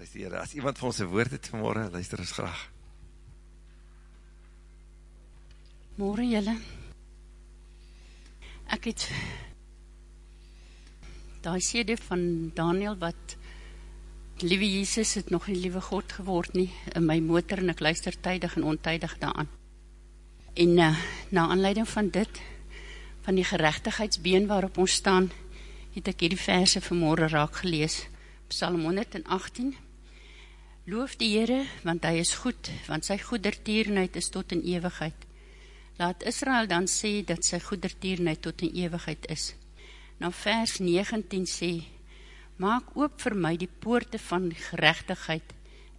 Prijs die Heere, as iemand van ons een woord het vanmorgen, luister ons graag. Morgen jylle, ek het die sede van Daniel wat Liewe Jesus het nog nie liewe God geword nie in my motor en ek luister tydig en ontydig daaraan. En uh, na aanleiding van dit, van die gerechtigheidsbeen waarop ons staan, het ek hierdie verse vanmorgen raak gelees. Psalm 118 Loof die Heere, want hy is goed, want sy goedertierenheid is tot in ewigheid. Laat Israel dan sê dat sy goedertierenheid tot in ewigheid is. Nou vers 19 sê, Maak oop vir my die poorte van gerechtigheid.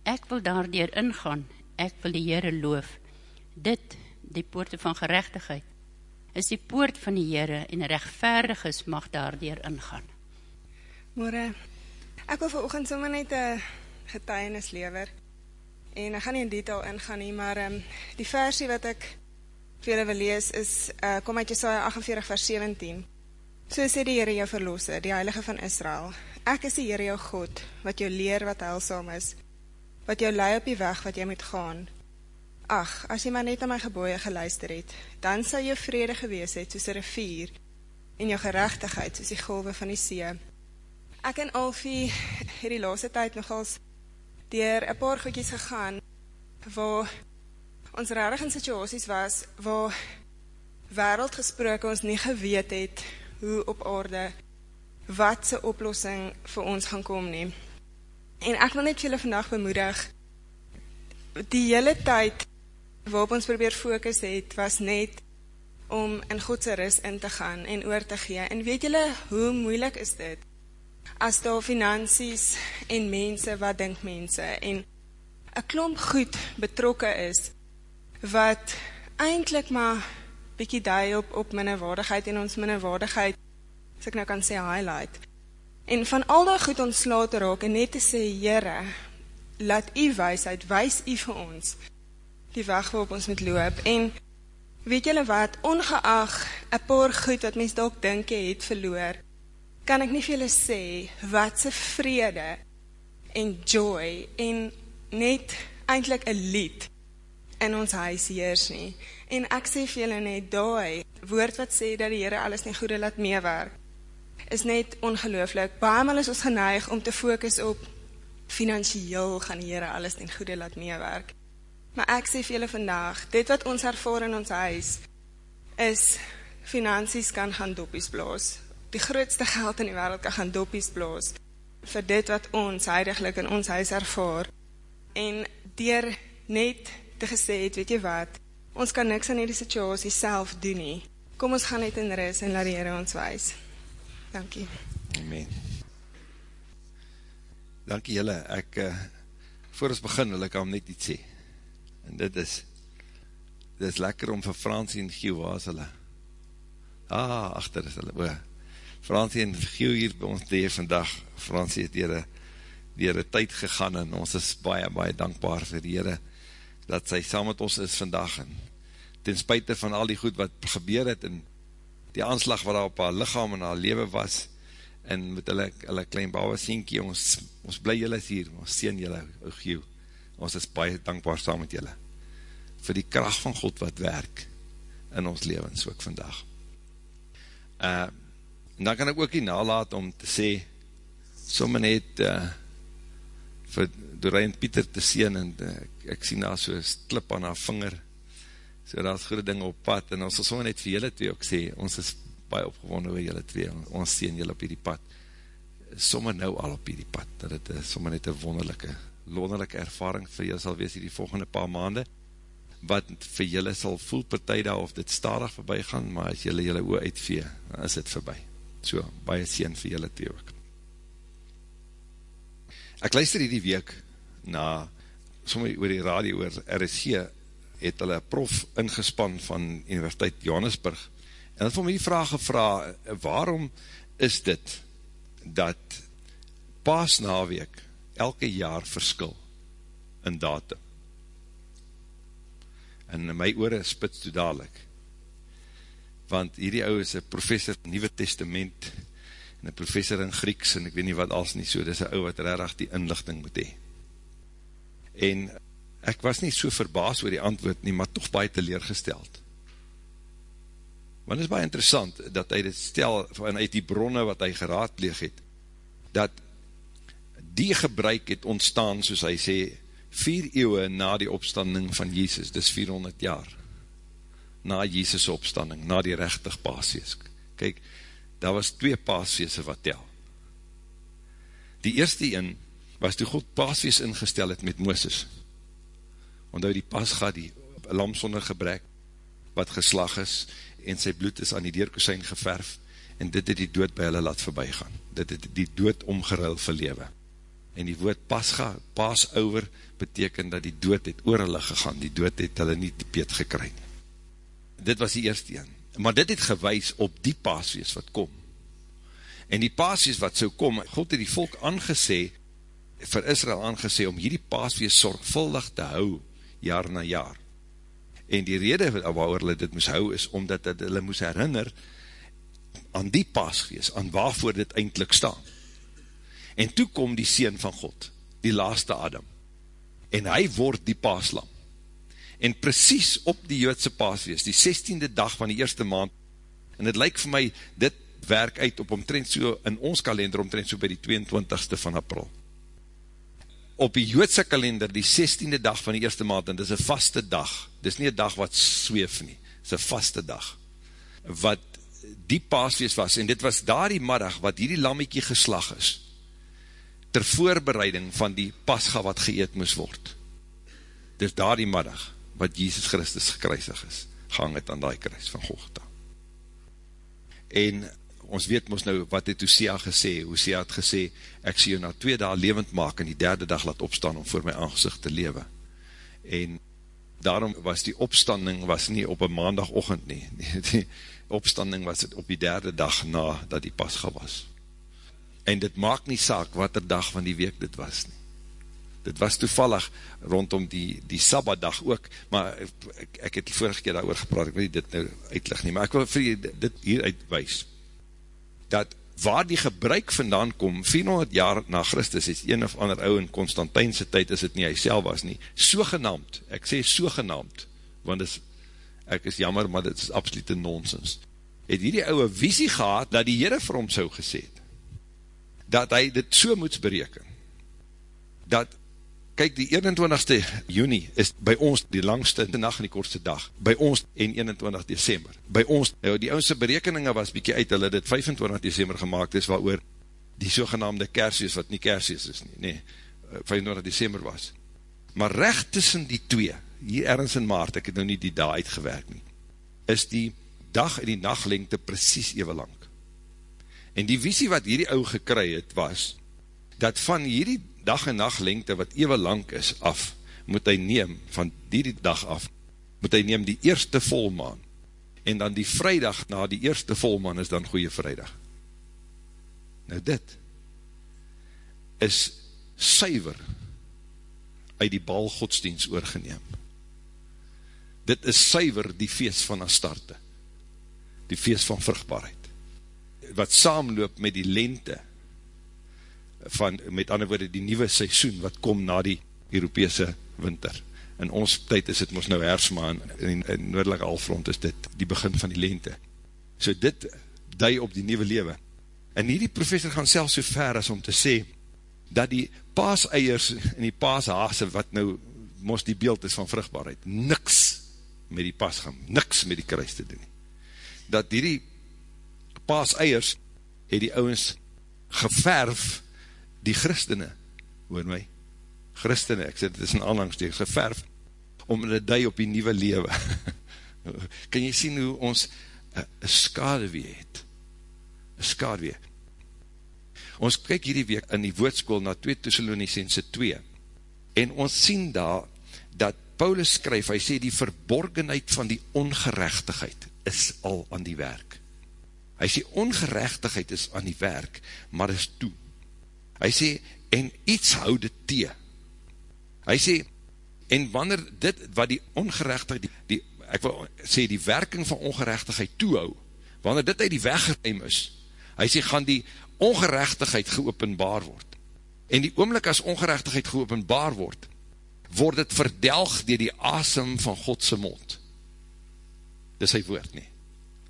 Ek wil daardoor ingaan, ek wil die Heere loof. Dit, die poorte van gerechtigheid, is die poort van die Heere en rechtvaardig is mag daardoor ingaan. Morgen, ek wil vir oogend sommer net een getuienis lever. En ek gaan nie in detail ingaan nie, maar um, die versie wat ek vir julle wil lees is, uh, kom uit Jesaja 48 vers 17. So sê die Heere jou verlosse, die Heilige van Israel. Ek is die Heere jou God, wat jou leer wat heilsaam is, wat jou lei op die weg wat jy moet gaan. Ach, as jy maar net aan my geboeie geluister het, dan sal jou vrede gewees het soos een rivier, en jou gerechtigheid soos die golwe van die see. Ek en Alfie het die laaste tyd nogals dier een paar goedjes gegaan, waar ons rarig in situaties was, waar wereld gesproken ons nie geweet het, hoe op aarde, wat sy oplossing vir ons gaan kom neem. En ek wil net vir julle vandag bemoedig, die hele tyd, waarop ons probeer focus het, was net om in Godse ris in te gaan en oor te gee. En weet julle, hoe moeilik is dit? As daar finansies en mense wat dink mense en een klomp goed betrokke is wat eindelijk maar bykie die op, op minnewaardigheid en ons minnewaardigheid as ek nou kan sê highlight. En van al die goed ontsla te raak en net te sê Heere laat u wijsheid, wijs u vir ons die weg waarop ons moet loop. En weet julle wat ongeacht een paar goed wat mens dalk dink jy het verloor kan ek nie vir julle sê, wat se vrede en joy en net eindelijk een lied in ons huis heers nie. En ek sê vir julle net, daai woord wat sê dat die Heere alles nie goede laat meewerk, is net ongelooflik. Baarmal is ons geneig om te focus op financieel gaan die Heere alles nie goede laat meewerk. Maar ek sê vir julle vandag, dit wat ons ervaar in ons huis, is finansies kan gaan dopies blaas die grootste geld in die wereld kan gaan dopies bloos vir dit wat ons heidiglik in ons huis ervaar en dier net te gesê het, weet jy wat, ons kan niks aan die situasie self doen nie. Kom ons gaan net in ris en laat die Heere ons wees. Dankie. Amen. Dankie julle, ek, uh, voor ons begin wil ek al net iets sê. En dit is, dit is lekker om vir Fransie en Giel, waar is hulle? Ah, achter is hulle, oor. Fransie en Giel hier by ons dee vandag, Fransie het dier een tyd gegaan en ons is baie, baie dankbaar vir die Heere, dat sy saam met ons is vandag. En ten spuite van al die goed wat gebeur het en die aanslag wat op haar lichaam en haar leven was en met hulle, hulle klein bouwe sienkie, ons, ons bly julle hier, ons sien julle, o Giel, ons is baie dankbaar saam met julle, vir die kracht van God wat werk in ons levens ook vandag. Uh, En dan kan ek ook nie nalaat om te sê, somme net uh, vir Doreen Pieter te sien, en uh, ek, ek sien daar so klip aan haar vinger, so daar is goede dinge op pad, en ons sal somme net vir julle twee ook sê, ons is baie opgewonnen oor julle twee, ons sien julle op hierdie pad, somme nou al op hierdie pad, dat het uh, somme net een wonderlijke, wonderlijke ervaring vir julle sal wees hierdie volgende paar maanden, wat vir julle sal voel per tyd of dit stadig voorbij gaan, maar as julle julle oor uitvee, dan is dit voorbij. So, baie sien vir julle twee ook. Ek luister hierdie week na, sommige oor die radio oor RSG, het hulle prof ingespan van Universiteit Johannesburg, en het vir my die vraag gevra, waarom is dit, dat paasnaweek elke jaar verskil in datum? En my oore spits toe dadelijk, want hierdie ou is een professor in Nieuwe Testament, en een professor in Grieks, en ek weet nie wat als nie so, dit is een ou wat rarig die inlichting moet hee. En ek was nie so verbaas oor die antwoord nie, maar toch baie teleergesteld. Want het is baie interessant, dat hy dit stel, vanuit die bronne wat hy geraadpleeg het, dat die gebruik het ontstaan, soos hy sê, vier eeuwe na die opstanding van Jesus, dis 400 jaar, na Jesus opstanding, na die rechtig paasfeest. Kijk, daar was twee paasfeeste wat tel. Die eerste een, was toe God paasfeest ingestel het met Mooses, omdat die pasga, die lam sonder gebrek, wat geslag is, en sy bloed is aan die deurkusijn geverf, en dit het die dood by hulle laat voorbij gaan. Dit het die dood omgeruil vir lewe. En die woord pasga, pasouwer, beteken dat die dood het oor hulle gegaan, die dood het hulle nie die peet gekry. Dit was die eerste een. Maar dit het gewys op die paaswees wat kom. En die paaswees wat so kom, God het die volk aangesê, vir Israel aangesê, om hierdie paaswees sorgvuldig te hou, jaar na jaar. En die rede waar hulle dit moes hou, is omdat hulle moes herinner, aan die paasgees, aan waarvoor dit eindelijk staan. En toe kom die Seen van God, die laaste Adam, en hy word die paaslam. En precies op die Joodse paasgees, die 16e dag van die eerste maand, en het lyk vir my, dit werk uit op omtrent so, in ons kalender omtrent so by die 22ste van april. Op die Joodse kalender, die 16e dag van die eerste maand, en dit is een vaste dag, dit is nie een dag wat zweef nie, dit is een vaste dag, wat die paasfeest was, en dit was daar die middag, wat hierdie lammiekie geslag is, ter voorbereiding van die pasga wat geëet moes word. Dit is daar die middag, wat Jesus Christus gekruisig is, gang het aan die kruis van Gogta. En ons weet ons nou, wat het Hosea gesê, Hosea het gesê, ek sê jou na twee dagen levend maak, en die derde dag laat opstaan, om voor my aangezicht te lewe. En daarom was die opstanding, was nie op een maandagochtend nie, die, opstanding was op die derde dag na dat die pasga was. En dit maak nie saak wat er dag van die week dit was nie. Dit was toevallig rondom die, die sabbadag ook, maar ek, ek het vorige keer daar gepraat, ek wil dit nou uitlig nie, maar ek wil vir jy dit hier uitwijs, dat waar die gebruik vandaan kom, 400 jaar na Christus, is een of ander ou in Constantijnse tyd, is het nie hy self was nie, sogenaamd, ek sê sogenaamd, want is ek is jammer, maar dit is absolute nonsens, het hierdie ouwe visie gehad, dat die Heere vir hom so gesê het, dat hy dit so moets bereken, dat, kyk die 21ste juni, is by ons die langste nacht en die kortste dag, by ons en 21 december, by ons, nou die oudste berekeninge was bykie uit, hulle dit 25 december gemaakt is, waar oor die sogenaamde kersies, wat nie kersies is nie, nee, 25 december was, maar recht tussen die twee, hier ergens in maart, ek het nou nie die dag uitgewerk nie, is die dag en die nachtlengte precies even lang. En die visie wat hierdie ou gekry het was, dat van hierdie dag en nachtlengte wat even lang is af, moet hy neem, van hierdie dag af, moet hy neem die eerste volmaan, en dan die vrijdag na die eerste volmaan is dan goeie vrijdag. Nou dit, is suiver uit die bal godsdienst oorgeneem. Dit is suiver die feest van Astarte, die feest van vruchtbaarheid, wat saamloop met die lente, van, met ander woorde, die nieuwe seisoen, wat kom na die Europese winter. In ons tyd is het ons nou hersma, en in, in noordelike alfront is dit die begin van die lente. So dit dui op die nieuwe lewe. En hierdie professor gaan selfs so ver as om te sê, dat die paaseiers en die paashase, wat nou mos die beeld is van vruchtbaarheid, niks met die pas gaan, niks met die kruis te doen. Dat die, die paas eiers, het die ouwens geverf die christene, hoor my, christene, ek sê dit is een aanhangsteek, geverf, om hulle die op die nieuwe lewe. kan jy sien hoe ons een skadewee het? Een skadewee. Ons kyk hierdie week in die woordskool na 2 Thessalonicense 2, en ons sien daar, dat Paulus skryf, hy sê die verborgenheid van die ongerechtigheid is al aan die werk. Hy sê ongerechtigheid is aan die werk, maar is toe. Hy sê, en iets hou dit tee. Hy sê, en wanneer dit, wat die ongerechtigheid, die, die, ek wil sê, die werking van ongerechtigheid toehou, wanneer dit uit die weggeruim is, hy sê, gaan die ongerechtigheid geopenbaar word. En die oomlik as ongerechtigheid geopenbaar word, word het verdelg dier die asem van Godse mond. Dis sy woord nie.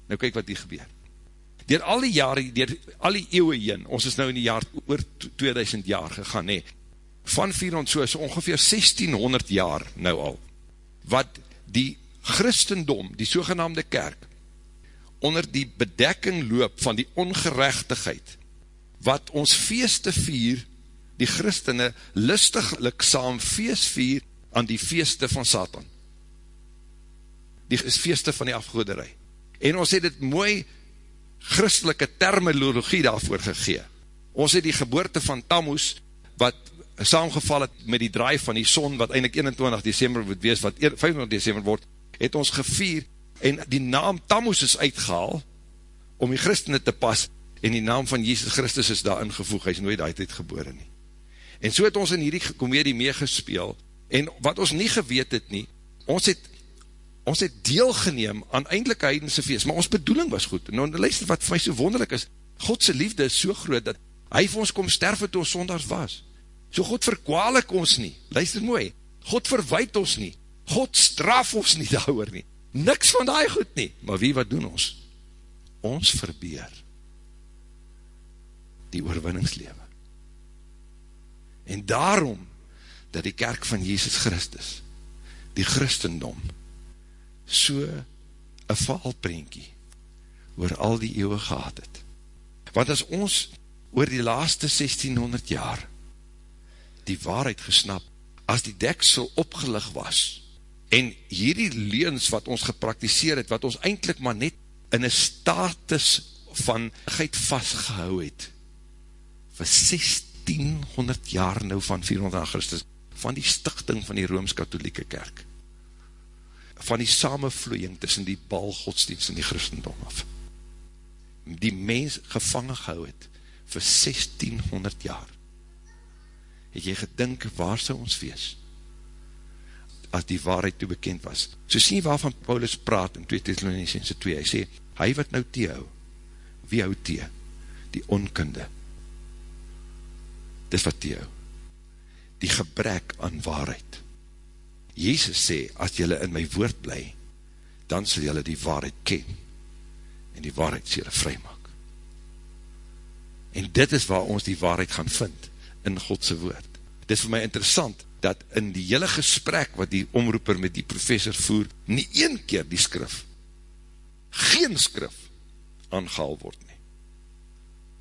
Nou kyk wat hier gebeur. Dier al die jare, dier al die eeuwe heen, ons is nou in die jaar oor 2000 jaar gegaan, nee, van 400, so is ongeveer 1600 jaar nou al, wat die Christendom, die sogenaamde kerk, onder die bedekking loop van die ongerechtigheid, wat ons feeste vier, die christene lustiglik saam feest vier aan die feeste van Satan. Die feeste van die afgoederij. En ons het het mooi christelike terminologie daarvoor gegee. Ons het die geboorte van Tammuz, wat saamgeval het met die draai van die son, wat eindelijk 21 december moet wees, wat 25 december word, het ons gevier, en die naam Tammuz is uitgehaal, om die christene te pas, en die naam van Jesus Christus is daar ingevoeg, hy is nooit uit het gebore nie. En so het ons in hierdie komedie meegespeel, en wat ons nie geweet het nie, ons het, ons het deelgeneem aan eindelike heidense feest, maar ons bedoeling was goed, nou, luister wat vir my so wonderlik is, Godse liefde is so groot, dat hy vir ons kom sterwe toe ons sondags was, so God verkwalik ons nie, luister mooi, God verwijt ons nie, God straf ons nie daar nie, niks van die goed nie, maar wie wat doen ons? Ons verbeer die oorwinningslewe. En daarom, dat die kerk van Jesus Christus, die Christendom, so een valprentjie oor al die eeuwe gehad het. Want as ons oor die laaste 1600 jaar die waarheid gesnap, as die deksel opgelig was, en hierdie leens wat ons gepraktiseer het, wat ons eindelijk maar net in een status van geit vastgehou het, vir 1600 jaar nou van 400 Christus, van die stichting van die Rooms-Katholieke Kerk, van die samevloeiing tussen die balgodsdienst en die Christendom af, die mens gevangen gehou het, vir 1600 jaar, het jy gedink, waar sal ons wees, as die waarheid toe bekend was. So sien waarvan Paulus praat in 2 Thessalonicense 2, hy sê, hy wat nou thee hou, wie hou thee? Die onkunde, dis wat die hou. Die gebrek aan waarheid. Jezus sê, as jylle in my woord bly, dan sal jylle die waarheid ken, en die waarheid sê jylle vry maak. En dit is waar ons die waarheid gaan vind, in Godse woord. Dit is vir my interessant, dat in die hele gesprek, wat die omroeper met die professor voer, nie een keer die skrif, geen skrif, aangehaal word nie.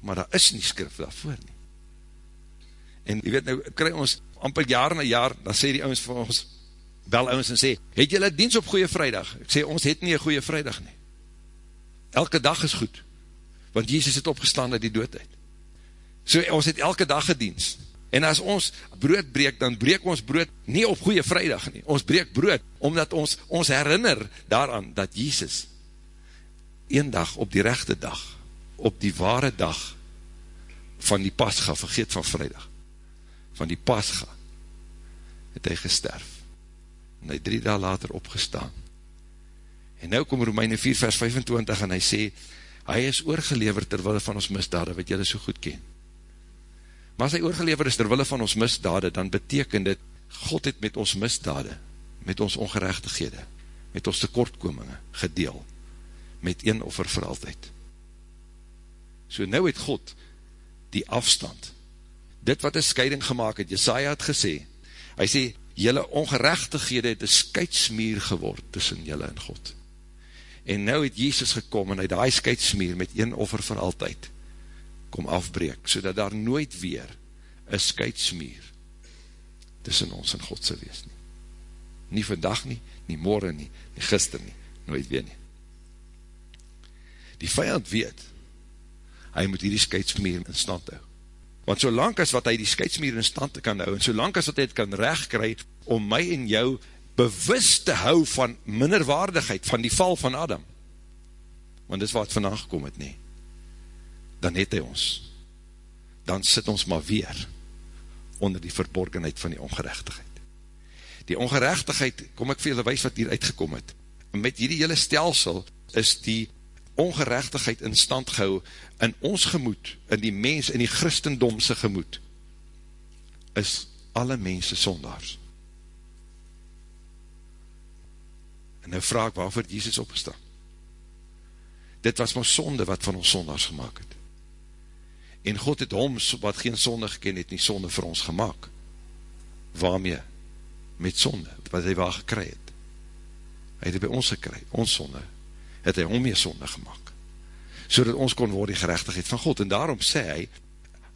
Maar daar is nie skrif daarvoor nie. En jy weet nou, kry ons amper jaar na jaar, dan sê die ouwens vir ons, bel ouwens en sê, het jylle diens op goeie vrijdag? Ek sê, ons het nie een goeie vrijdag nie. Elke dag is goed, want Jezus het opgestaan uit die doodheid. So ons het elke dag gediens. En as ons brood breek, dan breek ons brood nie op goeie vrijdag nie. Ons breek brood, omdat ons ons herinner daaraan, dat Jezus een dag, op die rechte dag, op die ware dag, van die pasga, vergeet van vrijdag, van die pasga, het hy gesterf. En hy drie daal later opgestaan. En nou kom Romeine 4 vers 25 en hy sê, hy is oorgeleverd terwille van ons misdade, wat jylle so goed ken. Maar as hy oorgeleverd is terwille van ons misdade, dan beteken dit, God het met ons misdade, met ons ongerechtighede, met ons tekortkominge gedeel, met een offer vir altyd. So nou het God die afstand, dit wat een scheiding gemaakt het, Jesaja het gesê, hy sê, jylle ongerechtighede het een skeidsmuur geword tussen jylle en God. En nou het Jezus gekom en hy die skeidsmuur met een offer vir altyd kom afbreek, so dat daar nooit weer een skeidsmuur tussen ons en God sal wees nie. Nie vandag nie, nie morgen nie, nie gister nie, nooit weer nie. Die vijand weet, hy moet hierdie skeidsmuur in stand hou want solang as wat hy die skeidsmuur in stand kan hou, en solang as wat hy het kan recht kry, om my en jou bewust te hou van minderwaardigheid, van die val van Adam, want dis wat vandag gekom het nie, dan het hy ons, dan sit ons maar weer, onder die verborgenheid van die ongerechtigheid. Die ongerechtigheid, kom ek vir julle wees wat hier uitgekom het, met hierdie hele stelsel, is die ongerechtigheid in stand gehou in ons gemoed, in die mens, in die christendomse gemoed, is alle mense sondaars. En nou vraag ek, waarvoor Jesus opgestaan? Dit was my sonde wat van ons sondags gemaakt het. En God het hom, wat geen sonde geken het, nie sonde vir ons gemaakt. Waarmee? Met sonde, wat hy waar gekry het. Hy het by ons gekry, ons sonde, het hy hom mee sonde gemaakt. So dat ons kon word die gerechtigheid van God. En daarom sê hy,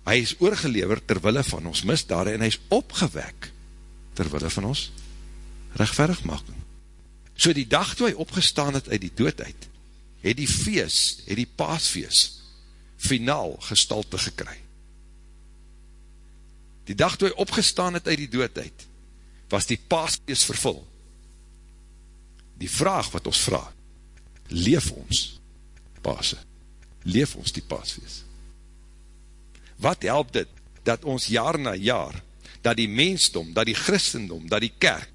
hy is oorgelever terwille van ons misdade, en hy is opgewek terwille van ons rechtverigmaking. So die dag toe hy opgestaan het uit die doodheid, het die feest, het die paasfeest, finaal gestalte gekry. Die dag toe hy opgestaan het uit die doodheid, was die paasfeest vervul. Die vraag wat ons vraag, leef ons paase, leef ons die paasfeest. Wat help dit, dat ons jaar na jaar, dat die mensdom, dat die christendom, dat die kerk,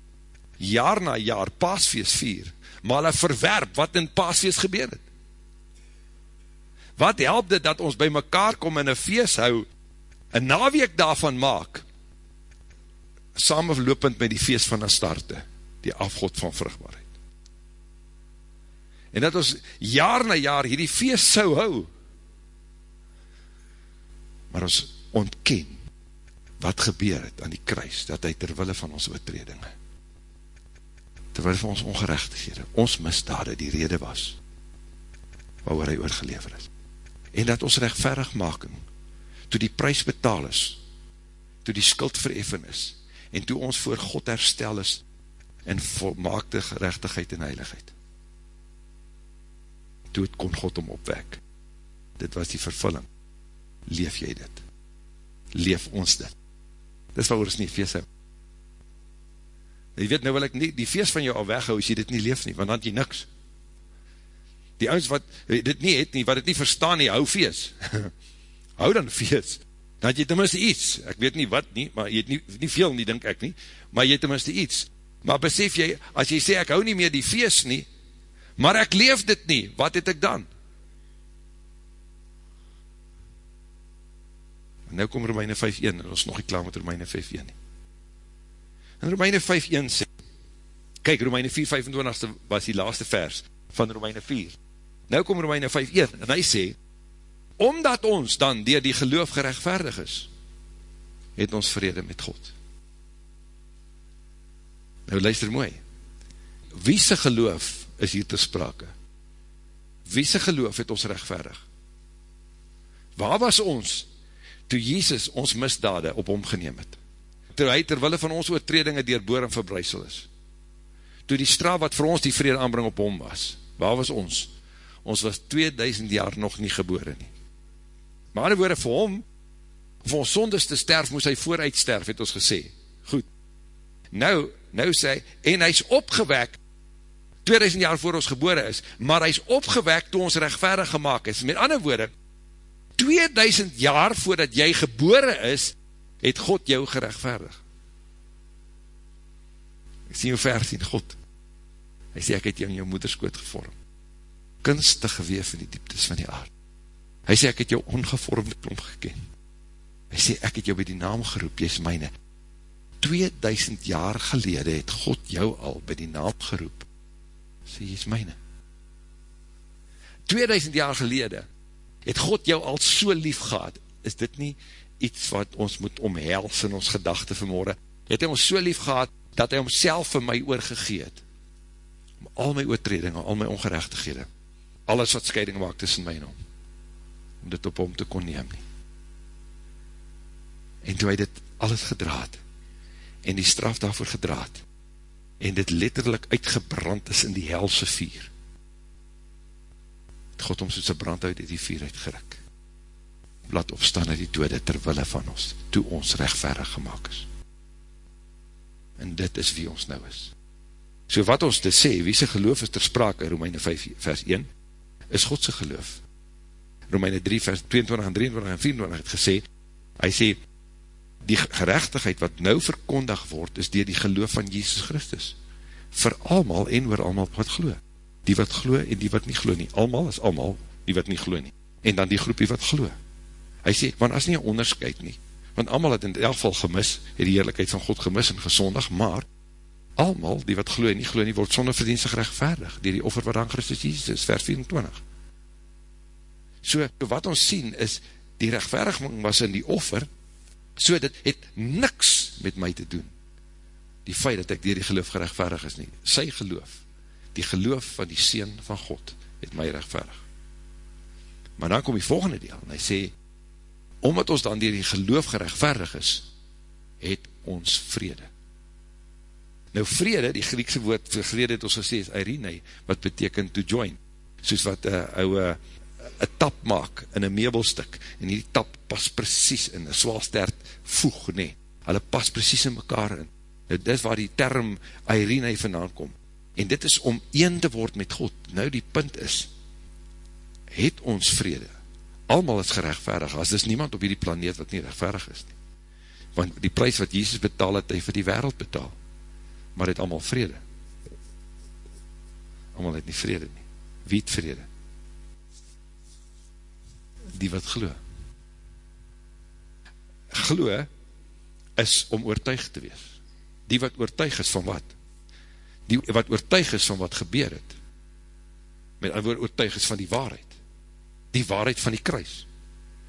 jaar na jaar paasfeest vier, maar hulle verwerp wat in paasfeest gebeur het. Wat help dit dat ons by mekaar kom in een feest hou, een naweek daarvan maak, samenlopend met die feest van Astarte, die afgod van vruchtbaarheid. En dat ons jaar na jaar hierdie feest sou hou, maar ons ontken wat gebeur het aan die kruis, dat hy terwille van ons oortredinge, terwille van ons ongerechtighede, ons misdade die rede was, waar hy oorgelever is. En dat ons rechtverig making, toe die prijs betaal is, toe die skuld vereffen is, en toe ons voor God herstel is, in volmaakte gerechtigheid en heiligheid. Het kon God om opwek. Dit was die vervulling. Leef jy dit? Leef ons dit? Dis wat ons nie feest hou. Jy weet, nou wil ek nie die feest van jou al weghou, as jy dit nie leef nie, want dan het jy niks. Die ouds wat dit nie het nie, wat dit nie verstaan nie, hou feest. hou dan feest. Dan het jy tenminste iets. Ek weet nie wat nie, maar jy het nie, nie veel nie, denk ek nie, maar jy het tenminste iets. Maar besef jy, as jy sê, ek hou nie meer die feest nie, maar ek leef dit nie, wat het ek dan? En nou kom Romeine 5.1, en ons nog nie klaar met Romeine 5.1 nie. En Romeine 5.1 sê, kyk, Romeine 4.25 was die laaste vers van Romeine 4. Nou kom Romeine 5.1, en hy sê, omdat ons dan dier die geloof gerechtvaardig is, het ons vrede met God. Nou luister mooi, wie sy geloof is hier te sprake? Wie sy geloof het ons rechtvaardig? Waar was ons toe Jesus ons misdade op hom geneem het, toe hy terwille van ons oortredinge dierboor en verbruisel is, toe die straf wat vir ons die vrede aanbring op hom was, waar was ons? Ons was 2000 jaar nog nie gebore nie. Maar in woorde vir hom, vir ons sondes te sterf, moes hy vooruit sterf, het ons gesê. Goed. Nou, nou sê hy, en hy is opgewek, 2000 jaar voor ons gebore is, maar hy is opgewek toe ons rechtverig gemaakt is. Met ander woorde, 2000 jaar voordat jy gebore is, het God jou gerechtvaardig. Ek sien hoe ver sien God. Hy sê, ek het jou in jou moederskoot gevorm. Kunstig geweef in die dieptes van die aard. Hy sê, ek het jou ongevormde klomp geken. Hy sê, ek het jou by die naam geroep, jy is myne. 2000 jaar gelede het God jou al by die naam geroep. Sê, jy is myne. 2000 jaar gelede het God jou al so lief gehad, is dit nie iets wat ons moet omhels in ons gedachte vanmorgen, het hy ons so lief gehad, dat hy homself vir my oorgegeet, om al my oortredinge, al my ongerechtighede, alles wat scheiding maak tussen my en hom, om dit op hom te kon neem nie. En toe hy dit alles gedraad, en die straf daarvoor gedraad, en dit letterlijk uitgebrand is in die helse vier, het God om soos een brand uit die vuur uitgerik. Laat opstaan uit die dode terwille van ons, toe ons rechtverig gemaakt is. En dit is wie ons nou is. So wat ons te sê, wie sy geloof is ter sprake, Romeine 5 vers 1, is Godse geloof. Romeine 3 vers 22 en 23 en 24 het gesê, hy sê, die gerechtigheid wat nou verkondig word, is dier die geloof van Jesus Christus. Voor almal en oor almal wat geloof die wat glo en die wat nie glo nie. Almal is almal die wat nie glo nie. En dan die groepie wat glo. Hy sê, want as nie een onderscheid nie, want almal het in elk geval gemis, het die heerlijkheid van God gemis en gesondig, maar Almal, die wat glo en nie glo nie, word sonder verdienstig rechtvaardig, dier die offer wat aan Christus Jesus is, vers 24. So, wat ons sien is, die rechtvaardiging was in die offer, so dit het niks met my te doen, die feit dat ek dier die geloof gerechtvaardig is nie, sy geloof, die geloof van die Seen van God, het my rechtvaardig. Maar dan kom die volgende deel, en hy sê, omdat ons dan dier die geloof gerechtvaardig is, het ons vrede. Nou vrede, die Griekse woord vir vrede het ons gesê is Irene, wat beteken to join, soos wat uh, ouwe een tap maak in een meubelstuk, en die tap pas precies in, een swaalstert voeg, nee, hulle pas precies in mekaar in. Nou, dit is waar die term Irene vandaan kom. En dit is om een te word met God. Nou die punt is, het ons vrede. Almal is gerechtvaardig, as is niemand op die planeet wat nie rechtvaardig is nie. Want die prijs wat Jesus betaal het, hy vir die wereld betaal. Maar het allemaal vrede. Allemaal het nie vrede nie. Wie het vrede? Die wat glo. Glo is om oortuig te wees. Die wat oortuig is van wat? Die wat oortuig is van wat gebeur het. Met ander woord oortuig is van die waarheid. Die waarheid van die kruis.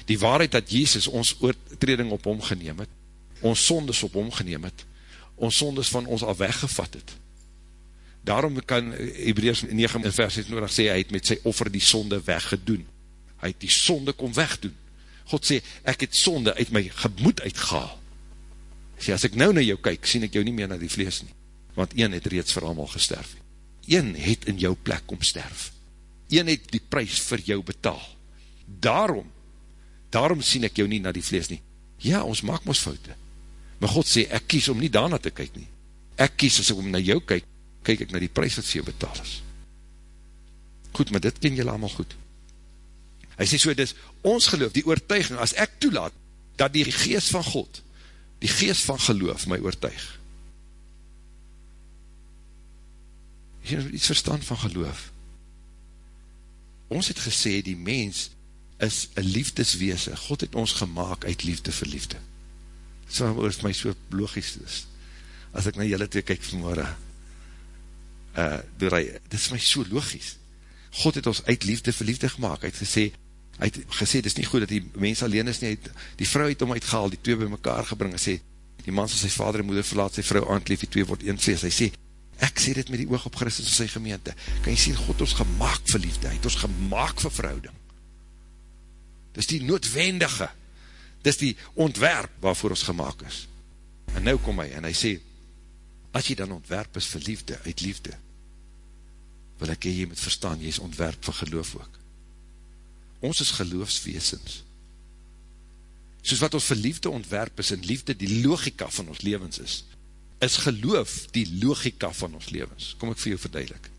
Die waarheid dat Jezus ons oortreding op hom geneem het, ons sondes op hom geneem het, ons sondes van ons al weggevat het. Daarom kan Hebreus 9 vers 26 sê, hy het met sy offer die sonde weggedoen hy het die sonde kom wegdoen. God sê, ek het sonde uit my gemoed uitgehaal. Sê, as ek nou na jou kyk, sien ek jou nie meer na die vlees nie, want een het reeds vir allemaal gesterf. Een het in jou plek kom sterf. Een het die prijs vir jou betaal. Daarom, daarom sien ek jou nie na die vlees nie. Ja, ons maak ons foute. Maar God sê, ek kies om nie daarna te kyk nie. Ek kies as ek om na jou kyk, kyk ek na die prijs wat vir jou betaal is. Goed, maar dit ken jy allemaal goed. Hy sê so, dis ons geloof, die oortuiging, as ek toelaat, dat die geest van God, die geest van geloof my oortuig. Jy het iets verstand van geloof. Ons het gesê, die mens is een liefdesweese. God het ons gemaakt uit liefde vir liefde. So is my so logisch is. As ek na julle twee kyk vanmorgen, uh, dit is my so logisch. God het ons uit liefde vir liefde gemaakt. Hy het gesê, hy het gesê, dit is nie goed dat die mens alleen is nie, die vrou het om uitgehaal, die twee by mekaar gebring, hy sê, die man sal sy vader en moeder verlaat, sy vrou aantleef, die twee word een vlees, hy sê, ek sê dit met die oog op Christus en sy gemeente, kan jy sê, God ons gemaakt vir liefde, hy het ons gemaakt vir verhouding, dis die noodwendige, dis die ontwerp waarvoor ons gemaakt is, en nou kom hy, en hy sê, as jy dan ontwerp is vir liefde, uit liefde, wil ek jy moet verstaan, jy is ontwerp vir geloof ook, ons is geloofsweesens. Soos wat ons vir liefde ontwerp is, en liefde die logika van ons levens is, is geloof die logika van ons levens. Kom ek vir jou verduidelik.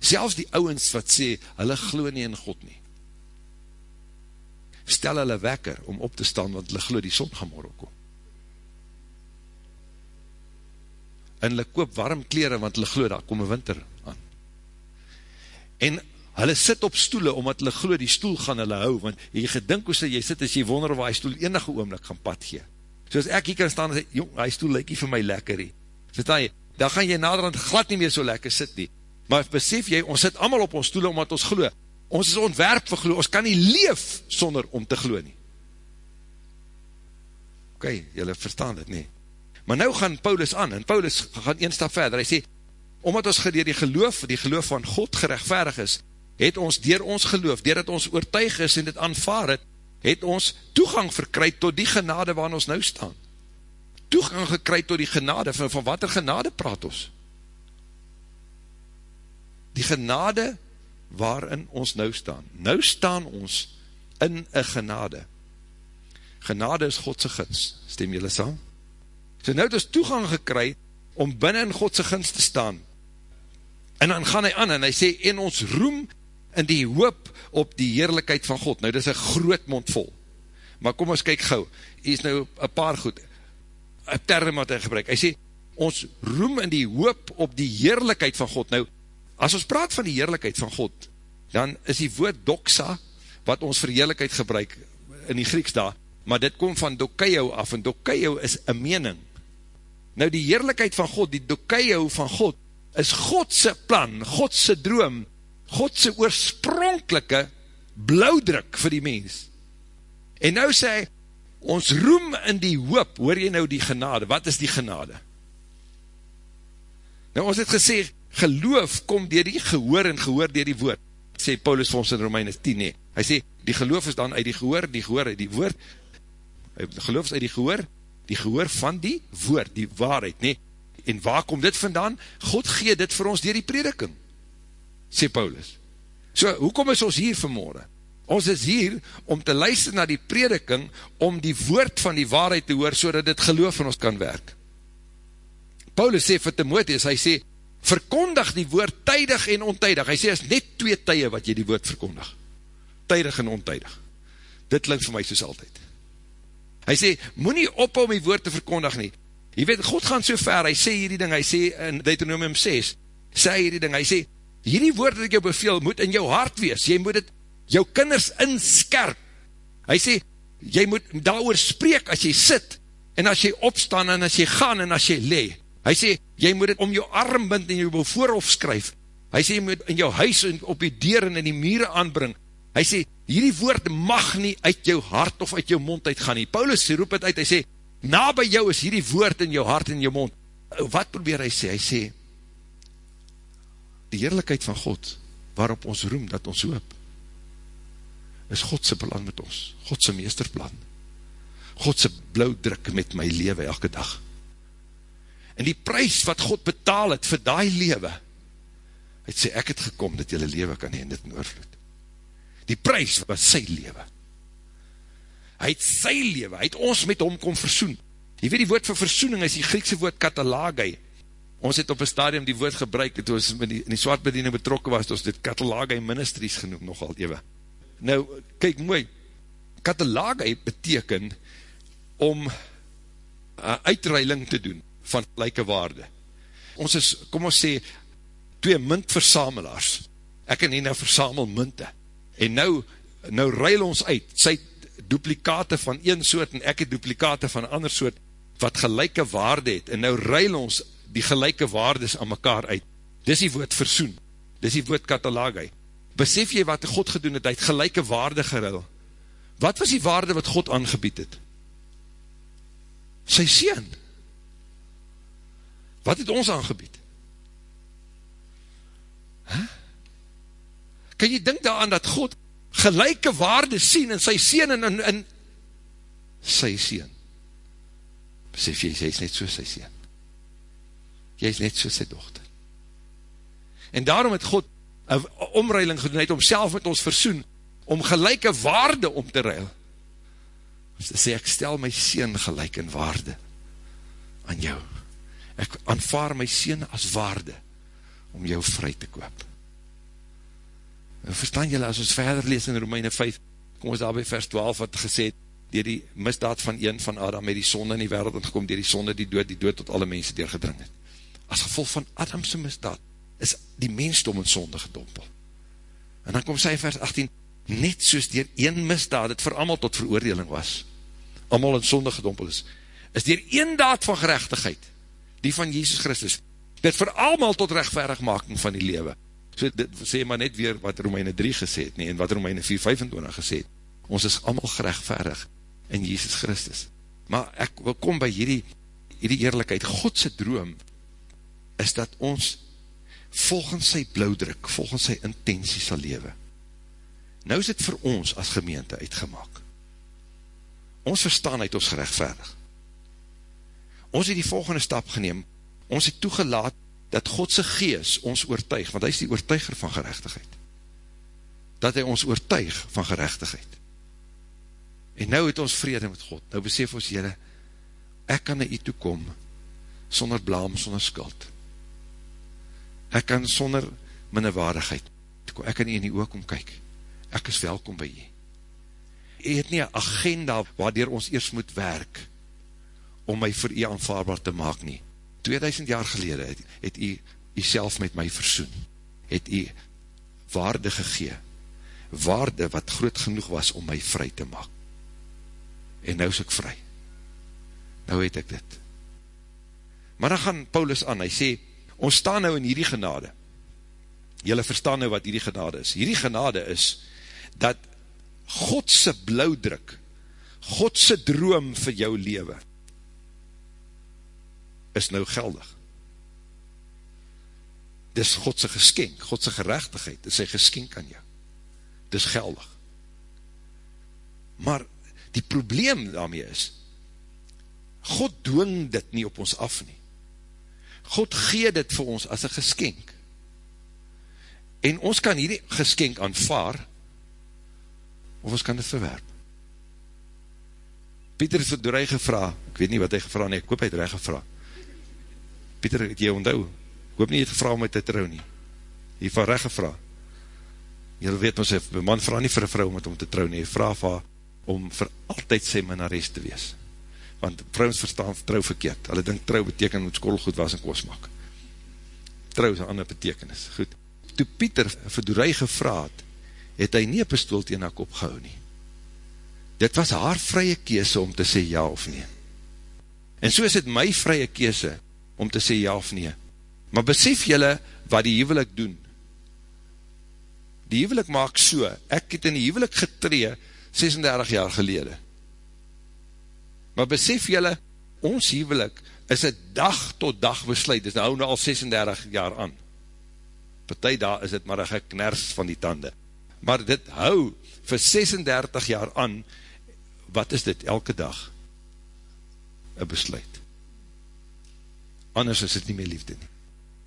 Selfs die ouwens wat sê, hulle glo nie in God nie, stel hulle wekker om op te staan, want hulle glo die son gaan morgen kom. En hulle koop warm kleren, want hulle glo daar kom een winter aan. En hulle sit op stoele, omdat hulle glo die stoel gaan hulle hou, want jy gedink hoe jy sit as jy wonder waar die stoel enige oomlik gaan pad gee. So as ek hier kan staan en sê, jong, die stoel lyk vir my lekker nie. Verstaan jy, dan gaan jy naderhand glad nie meer so lekker sit nie. Maar besef jy, ons sit allemaal op ons stoele, omdat ons glo. Ons is ontwerp vir glo, ons kan nie leef sonder om te glo nie. Ok, jylle verstaan dit nie. Maar nou gaan Paulus aan, en Paulus gaan een stap verder, hy sê, omdat ons gedeer die geloof, die geloof van God gerechtvaardig is, het ons dier ons geloof, dier dat ons oortuig is en dit aanvaar het, het ons toegang verkry tot die genade waarin ons nou staan. Toegang gekry tot die genade, van, van wat er genade praat ons? Die genade waarin ons nou staan. Nou staan ons in een genade. Genade is Godse gids, stem julle saam? So nou het ons toegang gekry om binnen in Godse gids te staan. En dan gaan hy aan en hy sê, en ons roem in die hoop op die heerlijkheid van God. Nou, dit is een groot mond vol. Maar kom ons kyk gauw, hier is nou een paar goed, een term wat hy gebruik. Hy sê, ons roem in die hoop op die heerlijkheid van God. Nou, as ons praat van die heerlijkheid van God, dan is die woord doxa, wat ons vir heerlijkheid gebruik, in die Grieks daar, maar dit kom van dokeio af, en dokeio is een mening. Nou die heerlijkheid van God, die dokeio van God, is Godse plan, Godse droom, Godse oorspronkelike blauwdruk vir die mens. En nou sê hy, ons roem in die hoop, hoor jy nou die genade, wat is die genade? Nou ons het gesê, geloof kom dier die gehoor en gehoor dier die woord, sê Paulus vir ons in Romeine 10, nee. hy sê, die geloof is dan uit die gehoor, die gehoor uit die woord, geloof is uit die gehoor, die gehoor van die woord, die waarheid, nee. En waar kom dit vandaan? God gee dit vir ons dier die prediking, sê Paulus. So, hoekom is ons hier vanmorgen? Ons is hier om te luister na die prediking, om die woord van die waarheid te hoor, so dat dit geloof in ons kan werk. Paulus sê vir Timotheus, hy sê, verkondig die woord tydig en ontydig. Hy sê, is net twee tye wat jy die woord verkondig. Tydig en ontydig. Dit klink vir my soos altyd. Hy sê, moet nie op om die woord te verkondig nie. Jy weet, God gaan so ver, hy sê hierdie ding, hy sê in Deuteronomium 6, sê hierdie ding, hy sê, hierdie woord dat ek jou beveel, moet in jou hart wees, jy moet het jou kinders inskerp. Hy sê, jy moet daar spreek as jy sit, en as jy opstaan, en as jy gaan, en as jy le. Hy sê, jy moet het om jou arm bind, en jou voorhof skryf. Hy sê, jy moet in jou huis, en op die deur, en in die mure aanbring. Hy sê, hierdie woord mag nie uit jou hart, of uit jou mond uitgaan nie. Paulus roep het uit, hy sê, na by jou is hierdie woord in jou hart en jou mond. Wat probeer hy sê? Hy sê, die heerlijkheid van God, waarop ons roem, dat ons hoop, is Godse plan met ons, Godse meesterplan, Godse blauw druk met my leven elke dag. En die prijs wat God betaal het vir die lewe, het sê, ek het gekom dat jylle lewe kan heen dit in oorvloed. Die prijs was sy lewe. Hy het sy lewe, hy het ons met hom kom versoen. Jy weet die woord vir versoening is die Griekse woord katalagai. Ons het op een stadium die woord gebruik, het ons in die, in die swaardbediening betrokken was, het ons dit katalagai ministries genoem nogal ewe. Nou, kyk mooi, katalagai beteken om uitreiling te doen van gelijke waarde. Ons is, kom ons sê, twee muntversamelaars. Ek en hy nou versamel munte. En nou, nou ruil ons uit, sy duplikate van een soort en ek het duplikate van ander soort, wat gelijke waarde het, en nou ruil ons die gelijke waardes aan mekaar uit. Dis die woord versoen, dis die woord katalagai besef jy wat God gedoen het, hy het gelijke waarde geril. Wat was die waarde wat God aangebied het? Sy sien. Wat het ons aangebied? Huh? Kan jy dink daaraan dat God gelijke waarde sien in sy sien en in, in sy sien? Besef jy, jy is net so sy sien. Jy is net so sy dochter. En daarom het God een omreiling gedoen, hy het homself met ons versoen, om gelijke waarde om te ruil. Dus sê, ek stel my sien gelijk in waarde aan jou. Ek aanvaar my sien as waarde om jou vry te koop. En verstaan julle, as ons verder lees in Romeine 5, kom ons daar by vers 12 wat gesê het, dier die misdaad van een van Adam met die sonde in die wereld ingekom, dier die sonde die dood, die dood tot alle mense doorgedring het. As gevolg van Adamse misdaad, is die mensdom in sonde gedompel. En dan kom sy vers 18, net soos dier een misdaad, het vir allemaal tot veroordeling was, allemaal in sonde gedompel is, is dier een daad van gerechtigheid, die van Jesus Christus, dit vir allemaal tot rechtverigmaking van die lewe. So dit sê maar net weer wat Romeine 3 gesê het, nie, en wat Romeine 4, 25 gesê het, ons is allemaal gerechtverig in Jesus Christus. Maar ek wil kom by hierdie, hierdie eerlijkheid, Godse droom, is dat ons volgens sy blauwdruk, volgens sy intentie sal lewe. Nou is het vir ons as gemeente uitgemaak. Ons verstaan uit ons gerechtvaardig. Ons het die volgende stap geneem, ons het toegelaat dat Godse gees ons oortuig, want hy is die oortuiger van gerechtigheid. Dat hy ons oortuig van gerechtigheid. En nou het ons vrede met God. Nou besef ons, jyre, ek kan na u toekom, sonder blaam, sonder skuld ek kan sonder minnewaardigheid, ek kan nie in die oog kom kyk, ek is welkom by jy. Jy het nie een agenda waardoor ons eers moet werk, om my vir jy aanvaarbaar te maak nie. 2000 jaar gelede het, het jy jy self met my versoen, het jy waarde gegee, waarde wat groot genoeg was om my vry te maak. En nou is ek vry. Nou het ek dit. Maar dan gaan Paulus aan, hy sê, ons staan nou in hierdie genade. Julle verstaan nou wat hierdie genade is. Hierdie genade is, dat Godse blauwdruk, Godse droom vir jou leven, is nou geldig. Dis Godse geskenk, Godse gerechtigheid, dis sy geskenk aan jou. Dis geldig. Maar die probleem daarmee is, God dwing dit nie op ons af nie. God gee dit vir ons as een geskenk. En ons kan hierdie geskenk aanvaar, of ons kan dit verwerp. Pieter het door hy gevra, ek weet nie wat hy gevra nie, ek hoop hy het reg gevra. Pieter, het jy onthou, ek hoop nie jy het gevra om my te trou nie. Hy het van reg gevra. Jy weet ons, een man vraag nie vir een vrou om het om te trou nie, hy vraag vir om vir altyd sy minares te wees. Want vrouwens verstaan trou verkeerd. Hulle dink trou beteken moet skolgoed was en kos maak. Trou is een ander betekenis. Goed. Toe Pieter vir Doerij gevraad, het hy nie een pistool tegen haar kop gehou nie. Dit was haar vrye kese om te sê ja of nee. En so is het my vrye kese om te sê ja of nee. Maar besef jylle wat die huwelik doen. Die huwelik maak so, ek het in die huwelik getree 36 jaar gelede. Maar besef jylle, ons huwelik is een dag tot dag besluit, dis nou nou al 36 jaar aan. Partij daar is het maar een gekners van die tanden maar dit hou vir 36 jaar aan, wat is dit elke dag? Een besluit. Anders is dit nie meer liefde nie.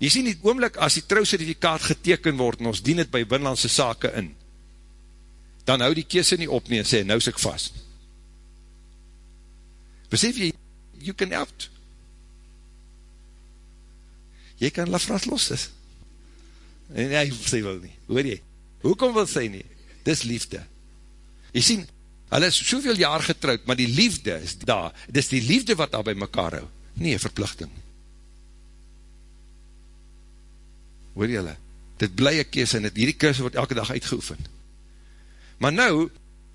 Jy sien die oomlik, as die trouwcertifikaat geteken word, en ons dien het by binnenlandse sake in, dan hou die kese nie op nie, en sê, nou is ek vast. Besef jy, you can out. Jy kan lafras los, is. En hy sê wel nie, hoor jy? Hoekom wil sy nie? Dis liefde. Jy sien, hulle is soveel jaar getrouwd, maar die liefde is daar. Dis die liefde wat daar by mekaar hou. Nie, verplichting. Hoor jylle? Dit bly een kees en het, hierdie kees word elke dag uitgeoefen. Maar nou,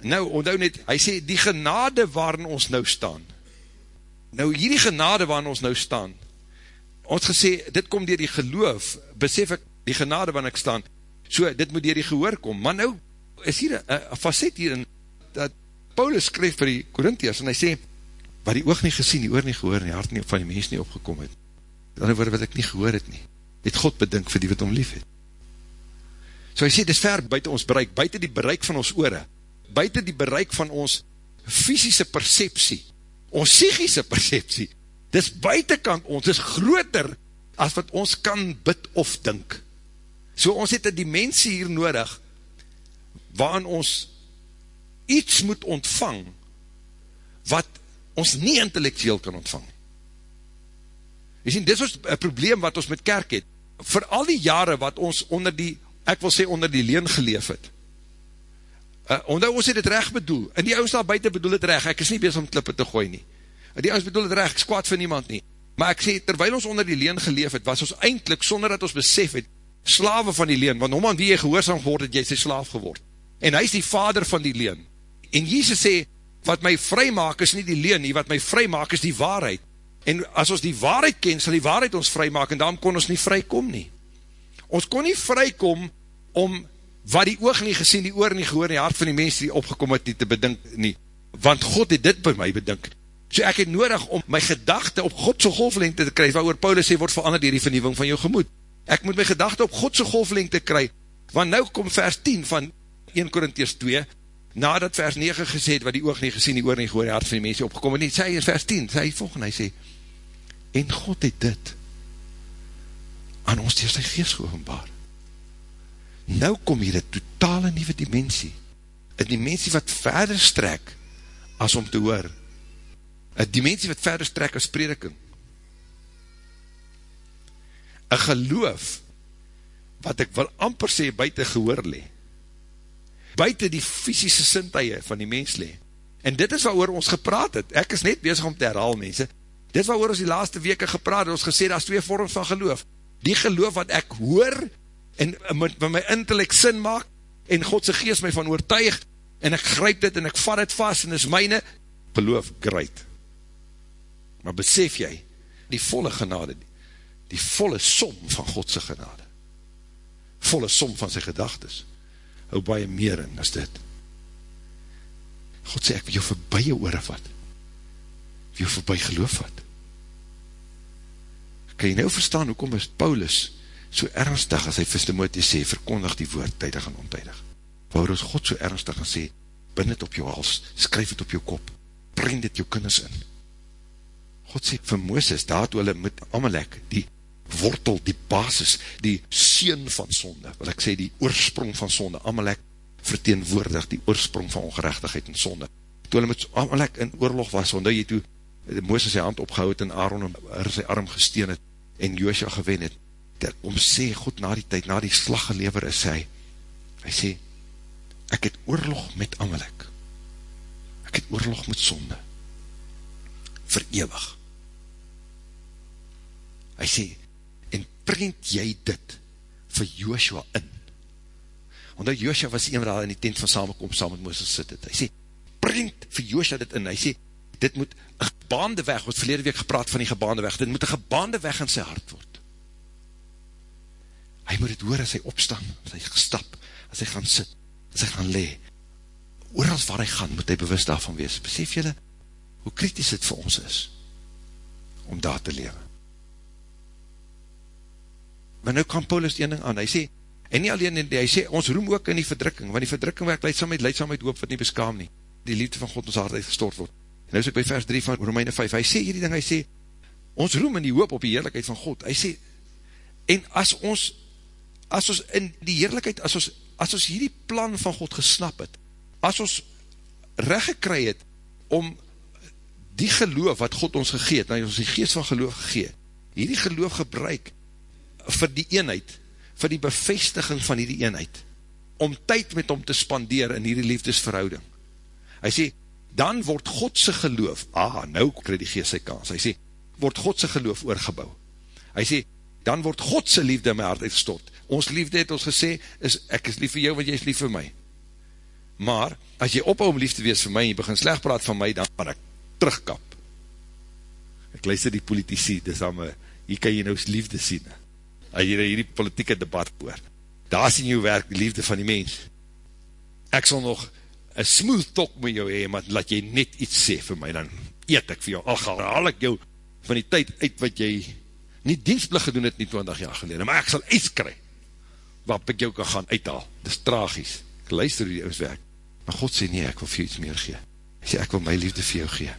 nou, onthou net, hy sê, die genade waarin ons nou staan, nou hierdie genade waarin ons nou staan, ons gesê, dit kom dier die geloof, besef ek, die genade waarin ek staan, So, dit moet dier die gehoor kom. Maar nou, is hier een facet hierin, dat Paulus skryf vir die Korintiërs, en hy sê, wat die oog nie gesien, die oor nie gehoor, en die hart nie van die mens nie opgekom het. Dan word wat ek nie gehoor het nie. Het God bedink vir die wat om lief het. So hy sê, dit is ver buiten ons bereik, buiten die bereik van ons oore, buiten die bereik van ons fysische perceptie, ons psychische perceptie, dit is buitenkant ons, is groter as wat ons kan bid of dink. So ons het een dimensie hier nodig, waarin ons iets moet ontvang, wat ons nie intellectueel kan ontvang. Jy sien, dit is een probleem wat ons met kerk het. Voor al die jare wat ons onder die, ek wil sê onder die leen geleef het, uh, omdat ons het het recht bedoel, en die ouds daar buiten bedoel het recht, ek is nie bezig om klippe te gooi nie, en die ouds bedoel het recht, ek skwaad vir niemand nie, maar ek sê, terwijl ons onder die leen geleef het, was ons eindelijk, sonder dat ons besef het, slawe van die leen, want om aan wie jy gehoorzaam geword het, jy is die slaaf geword. En hy is die vader van die leen. En Jesus sê, wat my vry maak is nie die leen nie, wat my vry maak is die waarheid. En as ons die waarheid ken, sal die waarheid ons vry maak, en daarom kon ons nie vry kom nie. Ons kon nie vry kom om wat die oog nie gesien, die oor nie gehoor, die hart van die mens die opgekom het nie te bedink nie. Want God het dit by my bedink. So ek het nodig om my gedachte op Godse golflengte te kry, waar Paulus sê, word veranderd dier die vernieuwing van jou gemoed ek moet my gedachte op Godse golflengte kry, want nou kom vers 10 van 1 Korinties 2, nadat vers 9 gesê het, wat die oog nie gesien, die oor nie gehoor, die hart van die mense opgekom, en nie, sê in vers 10, sê hy volgende, hy sê, en God het dit aan ons dier sy geest geopenbaar. Nou kom hier een totale nieuwe dimensie, een dimensie wat verder strek as om te hoor, een dimensie wat verder strek as prediking, een geloof, wat ek wil amper sê, buiten gehoor le, buiten die fysische sintuie van die mens le, en dit is wat oor ons gepraat het, ek is net bezig om te herhaal mense, dit is wat oor ons die laaste weke gepraat het, ons gesê, daar is twee vorms van geloof, die geloof wat ek hoor, en met, met my intellect sin maak, en Godse geest my van oortuig, en ek grijp dit, en ek vat het vast, en is myne, geloof, great, maar besef jy, die volle genade, die volle som van Godse genade, volle som van sy gedagtes, hou baie meer in as dit. God sê, ek wil jou voorbij jou oor wat, wil jou voorbij geloof wat. Kan jy nou verstaan, hoekom is Paulus so ernstig as hy vir Timotheus sê, verkondig die woord tydig en ontijdig. Waarom is God so ernstig en sê, bind het op jou hals, skryf het op jou kop, breng dit jou kinders in. God sê vir Mooses, daar toe hulle met Amalek, die wortel, die basis, die seen van sonde, wat ek sê, die oorsprong van sonde, Amalek verteenwoordig die oorsprong van ongerechtigheid en sonde. Toe hulle met Amalek in oorlog was, onthou jy toe Mooses sy hand opgehoud en Aaron sy arm gesteen het en Joosja gewen het, om sê God na die tyd, na die slag gelever is hy, hy sê, ek het oorlog met Amalek, ek het oorlog met sonde, verewig. Hy sê, en print jy dit vir Joshua in? Omdat Joshua was een waar in die tent van samenkomst saam met Mooses sit het. Hy sê, print vir Joshua dit in. Hy sê, dit moet een gebaande weg, wat verlede week gepraat van die gebaande weg, dit moet een gebaande weg in sy hart word. Hy moet het hoor as hy opstaan, as hy gestap, as hy gaan sit, as hy gaan le. Oorals waar hy gaan, moet hy bewust daarvan wees. Besef jylle, hoe kritisch het vir ons is, om daar te lewe maar nou kan Paulus een ding aan, hy sê, en nie alleen, hy sê, ons roem ook in die verdrukking, want die verdrukking werk leidsamheid, leidsamheid hoop wat nie beskaam nie, die liefde van God ons hart uitgestort word. En nou is ek by vers 3 van Romeine 5, hy sê hierdie ding, hy sê, ons roem in die hoop op die heerlijkheid van God, hy sê, en as ons, as ons in die heerlijkheid, as ons, as ons hierdie plan van God gesnap het, as ons recht gekry het, om die geloof wat God ons gegeet, nou ons die geest van geloof gegeet, hierdie geloof gebruik, vir die eenheid, vir die bevestiging van hierdie eenheid, om tyd met hom te spandeer in hierdie liefdesverhouding. Hy sê, dan word Godse geloof, ah, nou krij die geest sy kans, hy sê, word Godse geloof oorgebouw. Hy sê, dan word Godse liefde in my hart uitgestort. Ons liefde het ons gesê, is, ek is lief vir jou, want jy is lief vir my. Maar, as jy ophou om lief te wees vir my, en jy begin slecht praat van my, dan kan ek terugkap. Ek luister die politici, dis aan my, hier kan jy nou liefde sien as jy hierdie politieke debat oor. Daar is in jou werk die liefde van die mens. Ek sal nog een smooth talk met jou hee, maar laat jy net iets sê vir my, dan eet ek vir jou. Al haal ek jou van die tyd uit wat jy nie dienstplig gedoen het nie 20 jaar gelede, maar ek sal iets kry, wat ek jou kan gaan uithaal. Dit is tragies. Ek luister hoe die ouds werk. Maar God sê nie, ek wil vir jou iets meer gee. Hy sê, ek wil my liefde vir jou gee.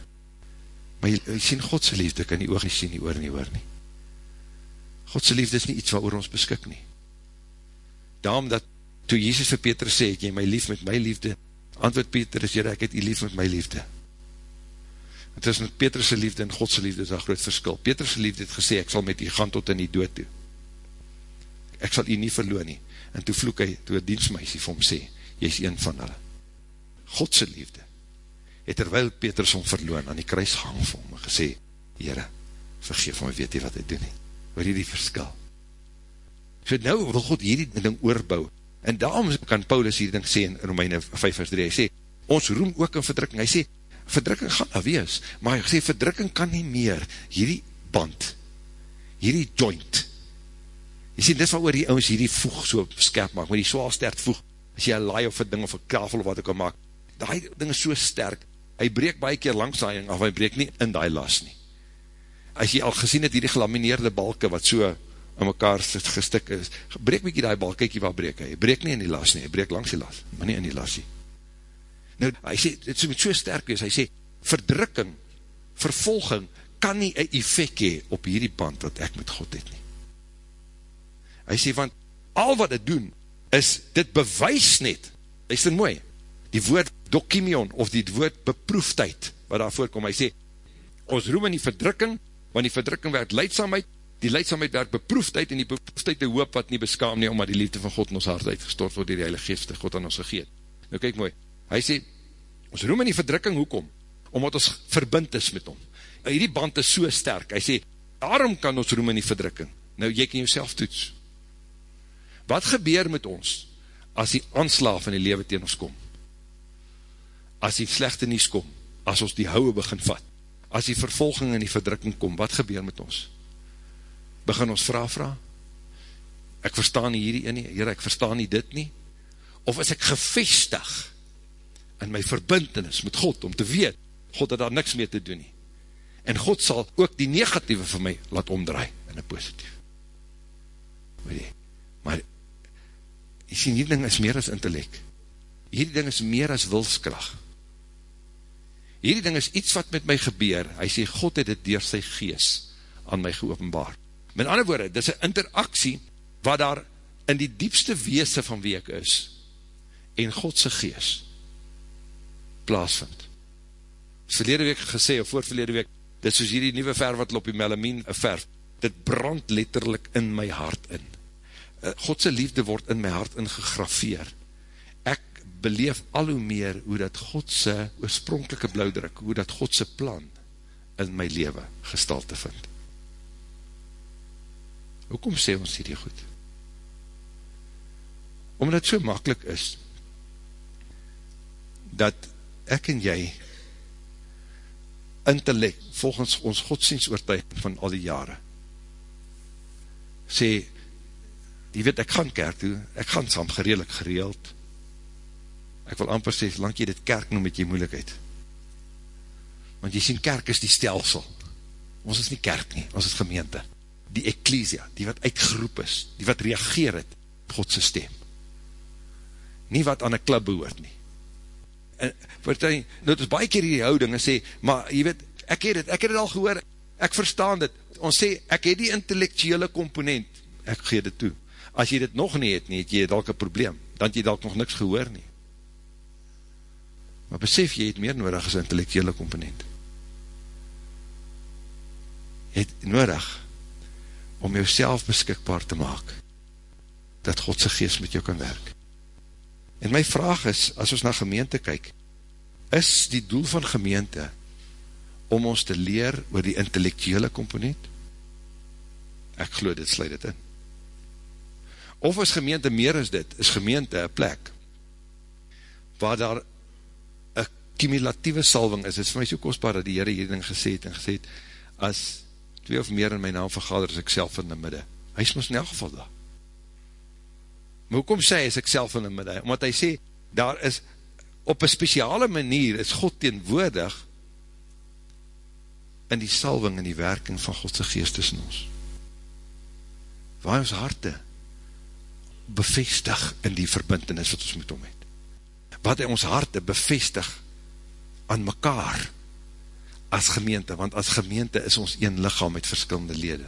Maar jy, jy sien Godse liefde, kan die oor nie sien, die oor nie oor nie. Godse liefde is nie iets wat oor ons beskik nie. Daarom dat, toe Jezus vir Peter sê, het jy my lief met my liefde, antwoord Peter is, jyre, ek het jy lief met my liefde. Het is met Peterse liefde en Godse liefde is een groot verskil. Peterse liefde het gesê, ek sal met jy gaan tot in die dood toe. Ek sal jy nie verloon nie. En toe vloek hy, toe een dienstmeisie vir hom sê, jy is een van hulle. Godse liefde het terwyl Petrus hom verloon aan die kruis gehang vir hom en gesê, jyre, vergeef my, weet jy wat hy doen nie oor hierdie verskil. So nou wil God hierdie ding oorbouw, en daarom kan Paulus hierdie ding sê in Romeine 5 vers 3, hy sê, ons roem ook in verdrukking, hy sê, verdrukking gaan nou wees, maar hy sê, verdrukking kan nie meer, hierdie band, hierdie joint, jy sê, dis wat oor die ouwens hierdie voeg so skerp maak, maar die zwaal sterk voeg, as jy een laai of een ding of een kafel of wat ek kan maak, die ding is so sterk, hy breek baie keer langs die of hy breek nie in die las nie, as jy al gesien het, hierdie gelamineerde balke, wat so in mekaar gestik is, breek mykie die balk, kyk jy waar breek hy, hy breek nie in die las nie, hy breek langs die las, maar nie in die las nie. Nou, hy sê, dit moet so sterk wees, hy sê, verdrukking, vervolging, kan nie een effect hee op hierdie band wat ek met God het nie. Hy sê, want al wat het doen, is, dit bewys net, luister mooi, die woord dokimion, of die woord beproefdheid, wat daar voorkom, hy sê, ons roem in die verdrukking, want die verdrukking werkt leidsamheid, die leidsamheid werkt beproefdheid, en die beproefdheid die hoop wat nie beskaam nie, omdat die liefde van God in ons hart uitgestort word, die die heilige geest, God aan ons gegeet. Nou kyk mooi, hy sê, ons roem in die verdrukking, hoekom? Omdat ons verbind is met hom. Hierdie band is so sterk, hy sê, daarom kan ons roem in die verdrukking. Nou, jy kan jouself toets. Wat gebeur met ons, as die aanslaaf in die lewe teen ons kom? As die slechte nies kom, as ons die houwe begin vat, as die vervolging en die verdrukking kom, wat gebeur met ons? Begin ons vraag vraag? Ek verstaan nie hierdie ene, Heer, ek verstaan nie dit nie. Of is ek gevestig in my verbintenis met God, om te weet, God het daar niks mee te doen nie. En God sal ook die negatieve vir my laat omdraai in een positief. Weet jy, jy sien, hierdie ding is meer as intellect. Hierdie ding is meer as wilskracht hierdie ding is iets wat met my gebeur, hy sê, God het het door sy gees aan my geopenbaar. Met ander woorde, dit is een interaksie, wat daar in die diepste weese van wie ek is, en Godse gees, plaasvind. Verlede week gesê, of voor verlede week, dit soos hierdie nieuwe verf wat op die melamine verf, dit brand letterlik in my hart in. Eh, Godse liefde word in my hart ingegrafeer, beleef al hoe meer hoe dat Godse oorspronkelike blauwdruk, hoe dat Godse plan in my leven gestal te vind. Hoekom sê ons hierdie goed? Omdat het so makkelijk is, dat ek en jy intellect, volgens ons godsdienstoortuiging van al die jare, sê, jy weet, ek gaan kerk toe, ek gaan saam gereelik gereeld, ek wil amper sê, lang jy dit kerk noem met jy moeilikheid. Want jy sien, kerk is die stelsel. Ons is nie kerk nie, ons is gemeente. Die ecclesia, die wat uitgeroep is, die wat reageer het, Godse stem. Nie wat aan een klub behoort nie. En, vertel, nou het is baie keer die houding en sê, maar jy weet, ek het het, ek het het al gehoor, ek verstaan dit, ons sê, ek het die intellectuele component, ek gee dit toe. As jy dit nog nie het nie, het jy dalk een probleem, dan het jy dalk nog niks gehoor nie. Maar besef, jy het meer nodig as intellectuele komponent. Jy het nodig om jouself beskikbaar te maak, dat Godse geest met jou kan werk. En my vraag is, as ons na gemeente kyk, is die doel van gemeente om ons te leer oor die intellectuele komponent? Ek geloof dit sluit dit in. Of is gemeente meer as dit, is gemeente een plek waar daar cumulatieve salving is, het is vir my so kostbaar dat die Heere hierdie ding gesê het en gesê het, as twee of meer in my naam vergader, is ek self in die midde. Hy is ons in elk geval daar. Maar hoekom sê hy is ek self in die midde? Omdat hy sê, daar is, op een speciale manier, is God teenwoordig in die salving en die werking van Godse geest tussen ons. Waar ons harte bevestig in die verbintenis wat ons moet om het. Wat hy ons harte bevestig aan mekaar as gemeente, want as gemeente is ons een lichaam met verskillende lede.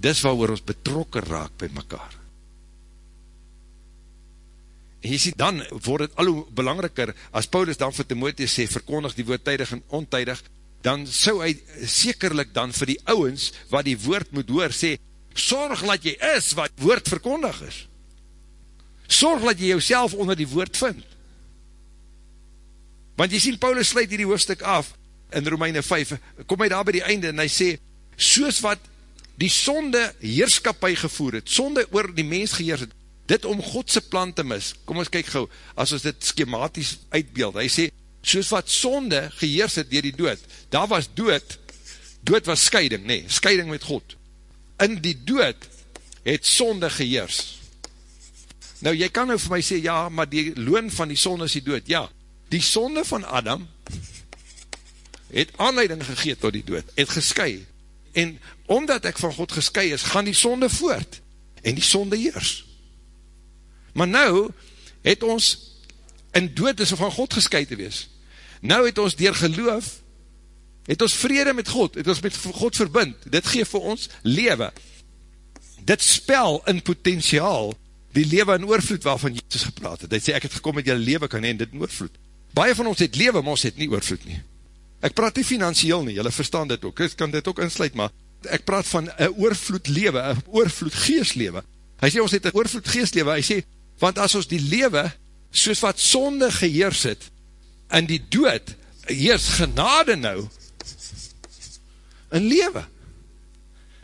Dis waar ons betrokken raak by mekaar. En jy sê, dan word het al hoe belangriker, as Paulus dan vir Timotheus sê, verkondig die woord tydig en ontydig, dan sou hy sekerlik dan vir die ouwens, wat die woord moet hoor, sê, sorg dat jy is wat woord verkondig is. Sorg dat jy jouself onder die woord vind. Want jy sien, Paulus sluit hierdie hoofdstuk af, in Romeine 5, kom hy daar by die einde, en hy sê, soos wat die sonde heerskapie gevoer het, sonde oor die mens geheers het, dit om Godse plan te mis, kom ons kyk gauw, as ons dit schematisch uitbeeld, hy sê, soos wat sonde geheers het dier die dood, daar was dood, dood was scheiding, nee, scheiding met God, in die dood het sonde geheers, nou jy kan nou vir my sê, ja, maar die loon van die sonde is die dood, ja, die sonde van Adam het aanleiding gegeet tot die dood, het geskui, en omdat ek van God geskui is, gaan die sonde voort, en die sonde heers. Maar nou, het ons, in dood is van God geskui te wees, nou het ons dier geloof, het ons vrede met God, het ons met God verbind, dit geef vir ons lewe, dit spel in potentiaal, die lewe in oorvloed waarvan Jezus gepraat het, hy sê, ek het gekom met jy lewe kan heen, dit in oorvloed, Baie van ons het lewe, maar ons het nie oorvloed nie. Ek praat nie financieel nie, jylle verstaan dit ook, ek kan dit ook insluit, maar ek praat van een oorvloed lewe, een oorvloed geestlewe. Hy sê, ons het een oorvloed geestlewe, hy sê, want as ons die lewe, soos wat sonde geheers het, in die dood, heers genade nou, in lewe.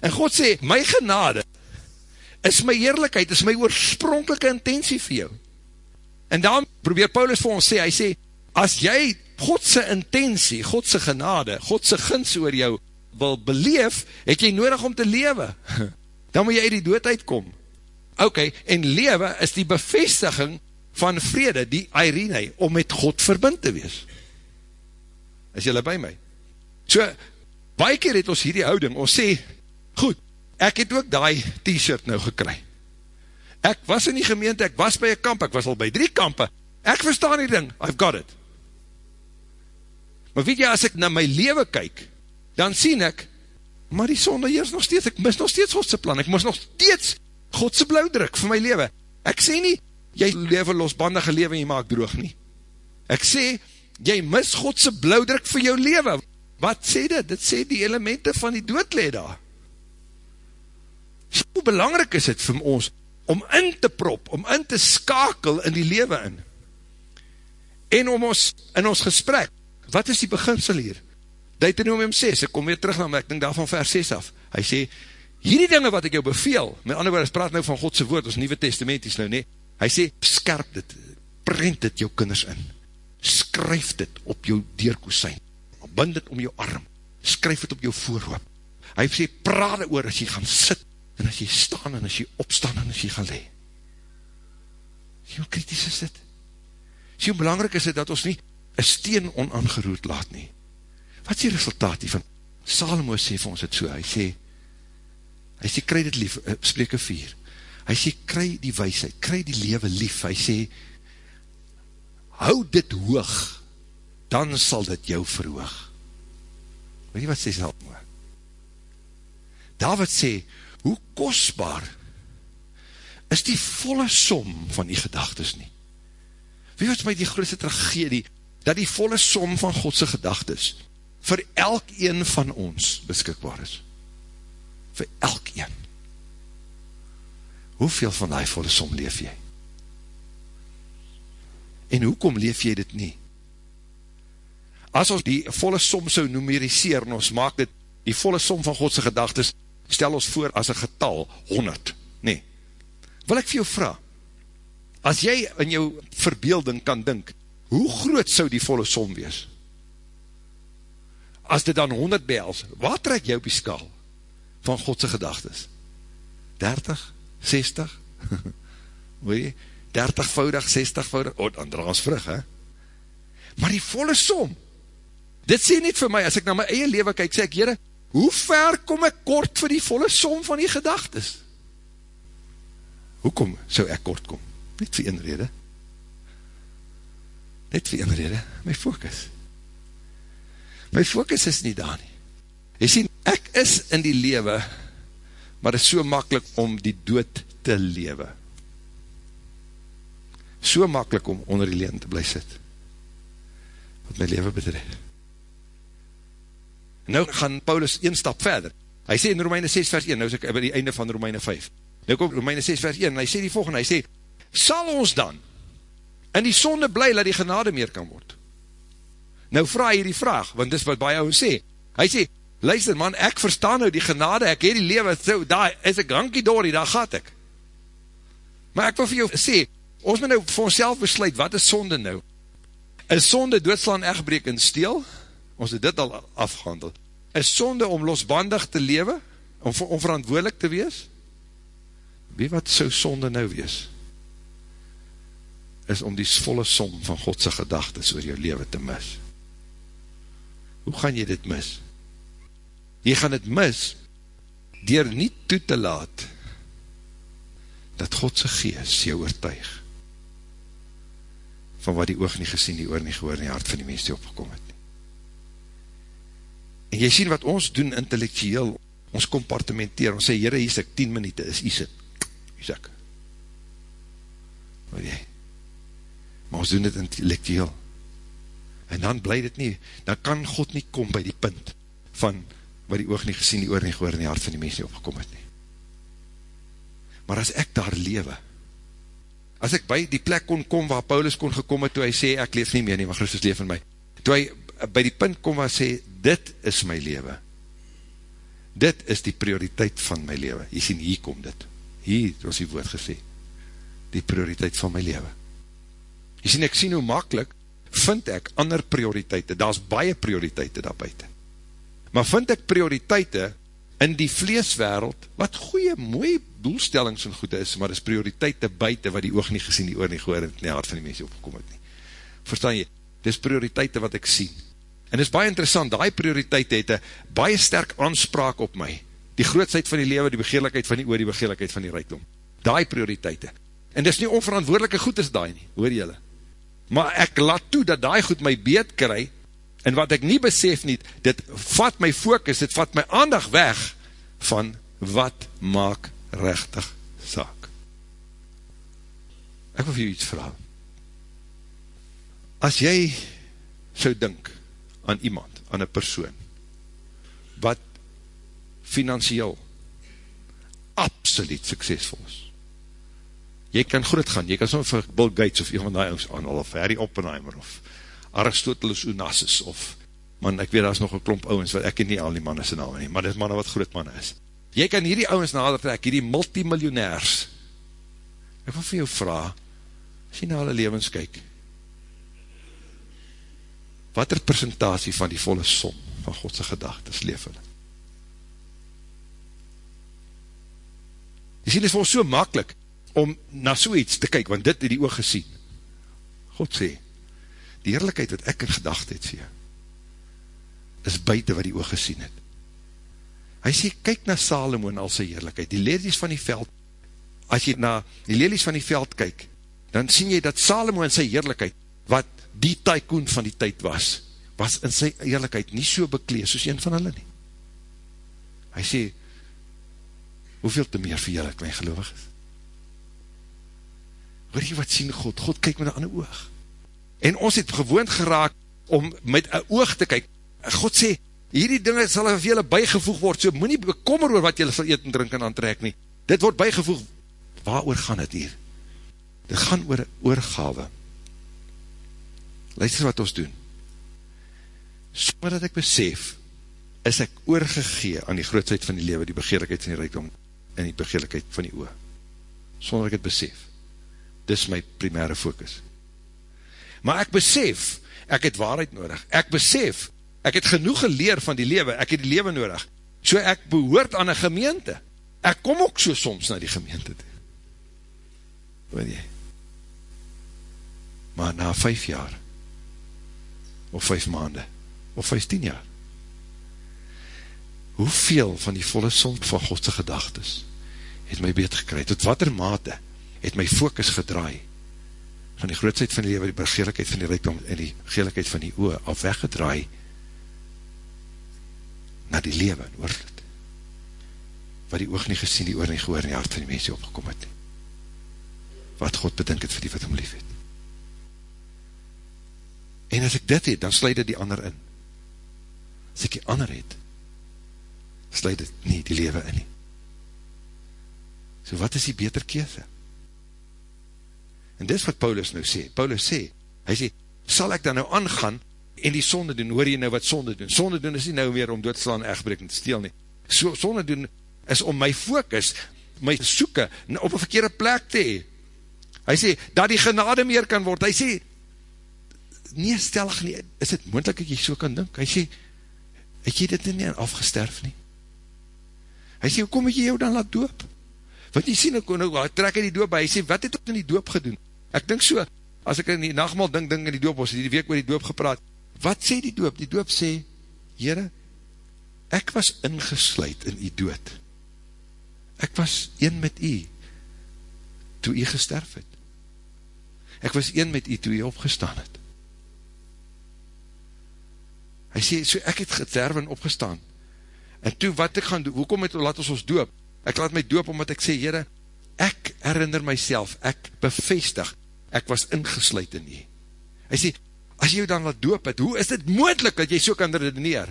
En God sê, my genade, is my eerlijkheid, is my oorspronkelike intentie vir jou. En daarom probeer Paulus vir ons sê, hy sê, as jy Godse intentie, Godse genade, Godse gins oor jou wil beleef, het jy nodig om te lewe. Dan moet jy uit die dood uitkom. Ok, en lewe is die bevestiging van vrede, die Irene, om met God verbind te wees. Is jylle by my? So, baie keer het ons hierdie houding, ons sê, goed, ek het ook die t-shirt nou gekry. Ek was in die gemeente, ek was by een kamp, ek was al by drie kampe, ek verstaan die ding, I've got it. Maar weet jy, as ek na my leven kyk, dan sien ek, maar die sonde heers nog steeds, ek mis nog steeds Godse plan, ek mis nog steeds Godse blauwdruk vir my leven. Ek sê nie, jy leven losbandige leven en jy maak droog nie. Ek sê, jy mis Godse blauwdruk vir jou leven. Wat sê dit? Dit sê die elemente van die doodleed daar. Hoe belangrijk is het vir ons, om in te prop, om in te skakel in die leven in. En om ons, in ons gesprek, wat is die beginsel hier? Deuteronomium 6, ek kom weer terug na my, ek denk daar van vers 6 af. Hy sê, hierdie dinge wat ek jou beveel, met ander woord, praat nou van Godse woord, ons nieuwe testamenties nou nie, hy sê, skerp dit, prent dit jou kinders in, skryf dit op jou deurkoesijn, bind dit om jou arm, skryf dit op jou voorhoop, hy sê, praat dit oor as jy gaan sit, en as jy staan, en as jy opstaan, en as jy gaan lee. Sê hoe kritisch is dit? Sê hoe belangrijk is dit, dat ons nie, een steen onaangeroerd laat nie. Wat is die resultaat hiervan? Salomo sê vir ons het so, hy sê, hy sê, kry dit lief, uh, spreke vier, hy sê, kry die weisheid, kry die lewe lief, hy sê, hou dit hoog, dan sal dit jou verhoog. Weet jy wat sê Salomo? David sê, hoe kostbaar is die volle som van die gedagtes nie? Wie wat my die grootste tragedie, dat die volle som van Godse gedagtes vir elk een van ons beskikbaar is. Vir elk een. Hoeveel van die volle som leef jy? En hoekom leef jy dit nie? As ons die volle som so numeriseer en ons maak dit, die volle som van Godse gedagtes, stel ons voor as een getal, 100, nee. Wil ek vir jou vraag, as jy in jou verbeelding kan dink, hoe groot sou die volle som wees? As dit dan 100 behels, wat trek jy op die skaal van Godse gedagtes? 30? 60? Weet jy? 30voudig, 60voudig, oh, dan draas vrug, hè? Maar die volle som, dit sê niet vir my, as ek na my eie leven kyk, sê ek, jyre, hoe ver kom ek kort vir die volle som van die gedagtes? Hoekom sou ek kort kom? Net vir een rede. Net vir een rede, my focus. My focus is nie daar nie. Jy sien, ek is in die lewe, maar het is so makkelijk om die dood te lewe. So makkelijk om onder die leen te bly sit. Wat my lewe bedreig. Nou gaan Paulus een stap verder. Hy sê in Romeine 6 vers 1, nou is ek by die einde van Romeine 5. Nou kom Romeine 6 vers 1, en hy sê die volgende, hy sê, sal ons dan in die sonde bly, dat die genade meer kan word? Nou vraag hy die vraag, want dis wat baie ouwe sê. Hy sê, luister man, ek verstaan nou die genade, ek het die lewe, so, daar is ek hankie door, daar gaat ek. Maar ek wil vir jou sê, ons moet nou vir onszelf besluit, wat is sonde nou? Is sonde doodslaan, echtbreek en steel? Ons het dit al afgehandel, is sonde om losbandig te lewe, om onverantwoordelik te wees, wie wat so sonde nou wees, is om die volle som van Godse gedagtes oor jou leven te mis. Hoe gaan jy dit mis? Jy gaan dit mis, dier nie toe te laat, dat Godse gees jou oortuig, van wat die oog nie gesien, die oor nie gehoor, die hart van die mens die opgekom het. En jy sien wat ons doen intellectueel, ons compartimenteer, ons sê, jyre, hier is ek 10 minuut, is hier sit, hier ek. Hoor jy? Maar ons doen dit intellectueel. En dan bly dit nie, dan kan God nie kom by die punt van wat die oog nie gesien, die oor nie gehoor, en die hart van die mens nie opgekom het nie. Maar as ek daar lewe, as ek by die plek kon kom waar Paulus kon gekom het, toe hy sê, ek leef nie meer nie, maar Christus leef in my, toe hy by die punt kom waar sê, dit is my leven. Dit is die prioriteit van my leven. Jy sien, hier kom dit. Hier was die woord gesê. Die prioriteit van my leven. Jy sien, ek sien hoe makkelijk vind ek ander prioriteite, daar is baie prioriteite daar buiten. Maar vind ek prioriteite in die vleeswereld, wat goeie, mooie doelstellings en goede is, maar is prioriteite buiten wat die oog nie gesien, die oor nie gehoor, en die hart van die mense opgekom het nie. Verstaan jy? Dis prioriteite wat ek sien. En dis baie interessant, die prioriteite het een baie sterk aanspraak op my. Die grootsheid van die lewe, die begeerlikheid van die oor, die begeerlikheid van die rijkdom. Die prioriteite. En dis nie onverantwoordelike goed is die nie, hoor jylle. Maar ek laat toe dat die goed my beet kry, en wat ek nie besef nie, dit vat my focus, dit vat my aandag weg, van wat maak rechtig saak. Ek wil vir jy iets vraag. As jy so dink aan iemand, aan een persoon, wat financieel absoluut suksesvol is, jy kan groot gaan, jy kan soms vir Bill Gates of iemand die ons aan, of Harry Oppenheimer, of Aristoteles Onassis, of, man, ek weet, daar is nog een klomp ouwens, wat ek nie al die manne sy naam nie, maar dit is manne wat groot manne is. Jy kan hierdie ouwens nader trek, hierdie multimiljonairs, ek wil vir jou vraag, as jy na hulle levens kyk, wat er presentatie van die volle som van Godse gedagtes leef hulle? Jy sien, dit is wel so makkelijk om na so iets te kyk, want dit het die oog gesien. God sê, die heerlijkheid wat ek in gedachte het vir jou, is buiten wat die oog gesien het. Hy sê, kyk na Salomo en al sy heerlijkheid, die lelies van die veld, as jy na die lelies van die veld kyk, dan sien jy dat Salomo en sy heerlijkheid, wat die tycoon van die tyd was, was in sy heerlijkheid nie so beklees soos een van hulle nie. Hy sê, hoeveel te meer vir julle klein gelovig is? Hoor jy wat sien God? God kyk met een ander oog. En ons het gewoond geraak om met een oog te kyk. God sê, hierdie dinge sal vir julle bijgevoeg word, so moet nie bekommer oor wat julle sal eet en drink en aantrek nie. Dit word bijgevoeg. Waar gaan het hier? Dit gaan oor oorgave. Luister wat ons doen. Sonder dat ek besef, is ek oorgegee aan die grootsheid van die lewe, die begeerlikheid van die rijkdom en die begeerlikheid van die oor. Sonder ek het besef. Dis my primaire focus. Maar ek besef, ek het waarheid nodig. Ek besef, ek het genoeg geleer van die lewe, ek het die lewe nodig. So ek behoort aan een gemeente. Ek kom ook so soms na die gemeente toe. Weet jy? Maar na vijf jaar, of vijf maanden, of vijftien jaar, hoeveel van die volle som van Godse gedagtes het my beet gekry, tot wat er mate het my focus gedraai van die grootsheid van die lewe, die begeerlikheid van die rijkdom en die begeerlikheid van die oor af weggedraai na die lewe en oorvloed wat die oog nie gesien, die oor nie gehoor en die hart van die mense opgekom het wat God bedink het vir die wat hom lief het en as ek dit het, dan sluit dit die ander in as ek die ander het sluit dit nie die lewe in nie. So wat is die beter kese? En dis wat Paulus nou sê. Paulus sê, hy sê, sal ek dan nou aangaan en die sonde doen, hoor jy nou wat sonde doen? Sonde doen is nie nou meer om doodslaan, echtbreek en te steel nie. So, sonde doen is om my focus, my soeke, op een verkeerde plek te hee. Hy sê, dat die genade meer kan word. Hy sê, nie stellig nie, is het moendlik dat jy so kan dink? Hy sê, het jy dit nie afgesterf nie? Hy sê, hoe kom het jy jou dan laat doop? Want jy sê, nou, nou trek hy die doop by, hy sê, wat het ook in die doop gedoen? Ek dink so, as ek in die nachtmaal dink, dink in die doop, ons het die week oor die doop gepraat, wat sê die doop? Die doop sê, Heere, ek was ingesluid in die dood. Ek was een met u, toe u gesterf het. Ek was een met u, toe u opgestaan het. Hy sê, so ek het geterf en opgestaan, En toe wat ek gaan doen, hoekom het, laat ons ons doop? Ek laat my doop omdat ek sê, Heere, ek herinner myself, ek bevestig, ek was ingesluid in nie. Hy sê, as jy dan laat doop het, hoe is dit moendlik dat jy so kan redeneer?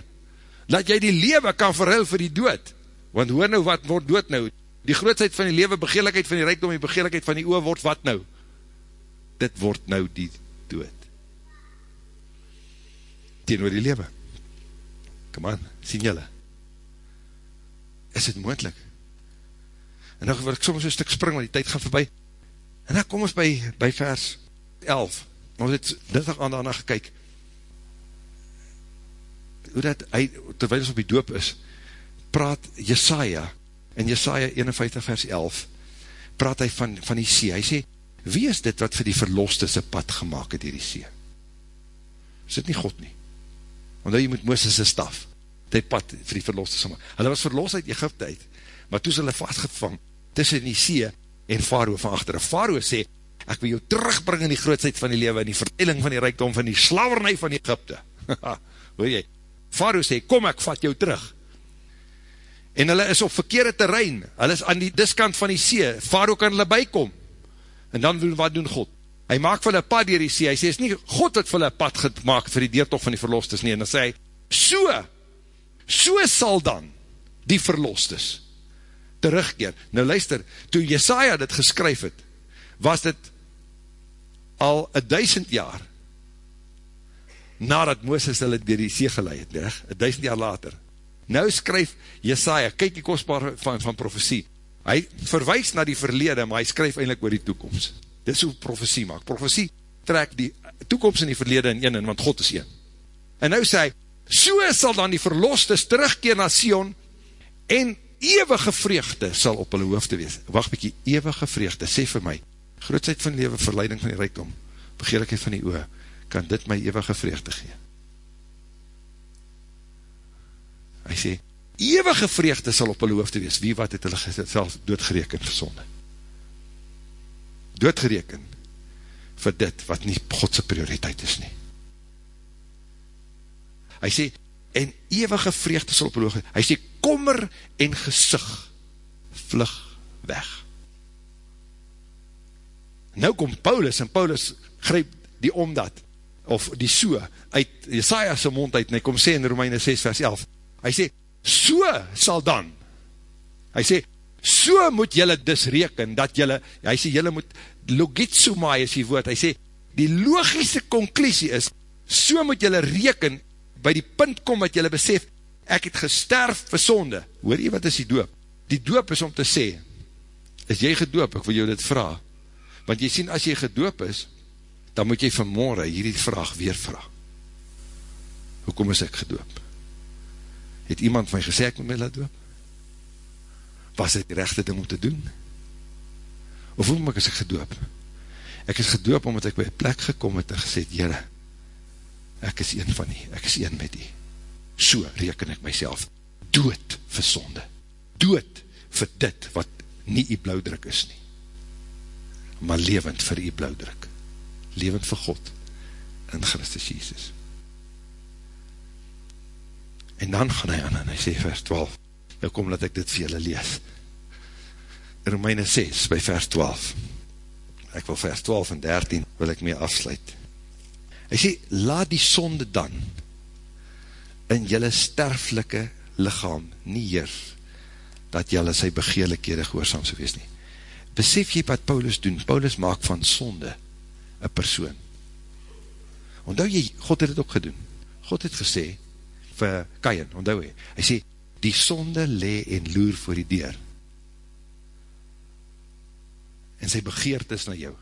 Dat jy die lewe kan verhul vir die dood. Want hoor nou wat word dood nou? Die grootsheid van die lewe, begeerlikheid van die rijkdom, die begeerlikheid van die oor word wat nou? Dit word nou die dood. Teenoor die lewe. Come on, sien jylle? is het moendlik. En dan wil ek soms een stuk spring, want die tyd gaan voorbij. En dan kom ons by, by vers 11. ons het dinsdag aan daarna gekyk, hoe dat hy, terwijl ons op die doop is, praat Jesaja, in Jesaja 51 vers 11, praat hy van, van die see, hy sê, wie is dit wat vir die verloste sy pad gemaakt het hier die see? Is dit nie God nie? Want jy moet Mooses' staf, die pad vir die verloste sy maak. Hulle was verlos uit Egypte uit, maar toe is hulle vastgevang, tussen die see en Faroe van achter. Faroe sê, ek wil jou terugbring in die grootsheid van die lewe, in die vertelling van die rijkdom, van die slavernij van Egypte. Hoor jy? Faroe sê, kom ek vat jou terug. En hulle is op verkeerde terrein, hulle is aan die diskant van die see, Faroe kan hulle bykom. En dan doen, wat doen God? Hy maak vir hulle pad dier die see, hy sê, is nie God het vir hulle pad gemaakt vir die deertocht van die verlostes nie, en dan sê hy, so, so sal dan die verlostes terugkeer. Nou luister, toe Jesaja dit geskryf het, was dit al een duisend jaar nadat Mooses hulle dier die see geleid het, een duisend jaar later. Nou skryf Jesaja, kyk die kostbaar van, van profesie, hy verwijs na die verlede, maar hy skryf eindelijk oor die toekomst. Dit is hoe profesie maak. Profesie trek die toekomst en die verlede in een, want God is een. En nou sê hy, so sal dan die verlostes terugkeer na Sion, en eeuwige vreugde sal op hulle hoofde wees. Wacht bykie, eeuwige vreugde, sê vir my, grootsheid van lewe, verleiding van die rijkdom, begeerlikheid van die oor, kan dit my eeuwige vreugde gee. Hy sê, eeuwige vreugde sal op hulle hoofde wees, wie wat het hulle self doodgereken vir sonde. Doodgereken vir dit wat nie Godse prioriteit is nie. Hy sê, en eeuwige vreugde sal op hoofde, hy sê, kommer en gesig vlug weg. Nou kom Paulus, en Paulus grijp die omdat, of die so, uit Jesaja's mond uit, en hy kom sê in Romeine 6 vers 11, hy sê, so sal dan, hy sê, so moet jylle dus reken, dat jylle, hy sê, jylle moet, logitsumai is die woord, hy sê, die logische conclusie is, so moet jylle reken, by die punt kom wat jylle besef, ek het gesterf vir sonde, hoor jy wat is die doop? Die doop is om te sê, is jy gedoop, ek wil jou dit vraag, want jy sien, as jy gedoop is, dan moet jy vanmorgen hierdie vraag weer vraag. Hoekom is ek gedoop? Het iemand my gesê ek moet my laat doop? Was dit die rechte ding om te doen? Of hoekom ek is ek gedoop? Ek is gedoop omdat ek by plek gekom het en gesê, Jere, ek is een van die, ek is een met die. So reken ek myself dood vir sonde. Dood vir dit wat nie die blauwdruk is nie. Maar levend vir die blauwdruk levend vir God in Christus Jesus. En dan gaan hy aan en hy sê vers 12, nou kom dat ek dit vir julle lees. Romeine 6 by vers 12. Ek wil vers 12 en 13 wil ek mee afsluit. Hy sê, laat die sonde dan in julle sterflike lichaam nie heers, dat julle sy begeerlikhede gehoorzaam so wees nie. Besef jy wat Paulus doen? Paulus maak van sonde een persoon. Ondou jy, God het het ook gedoen. God het gesê, vir Kajan, ondou hy, hy sê, die sonde le en loer voor die deur. En sy begeert is na jou.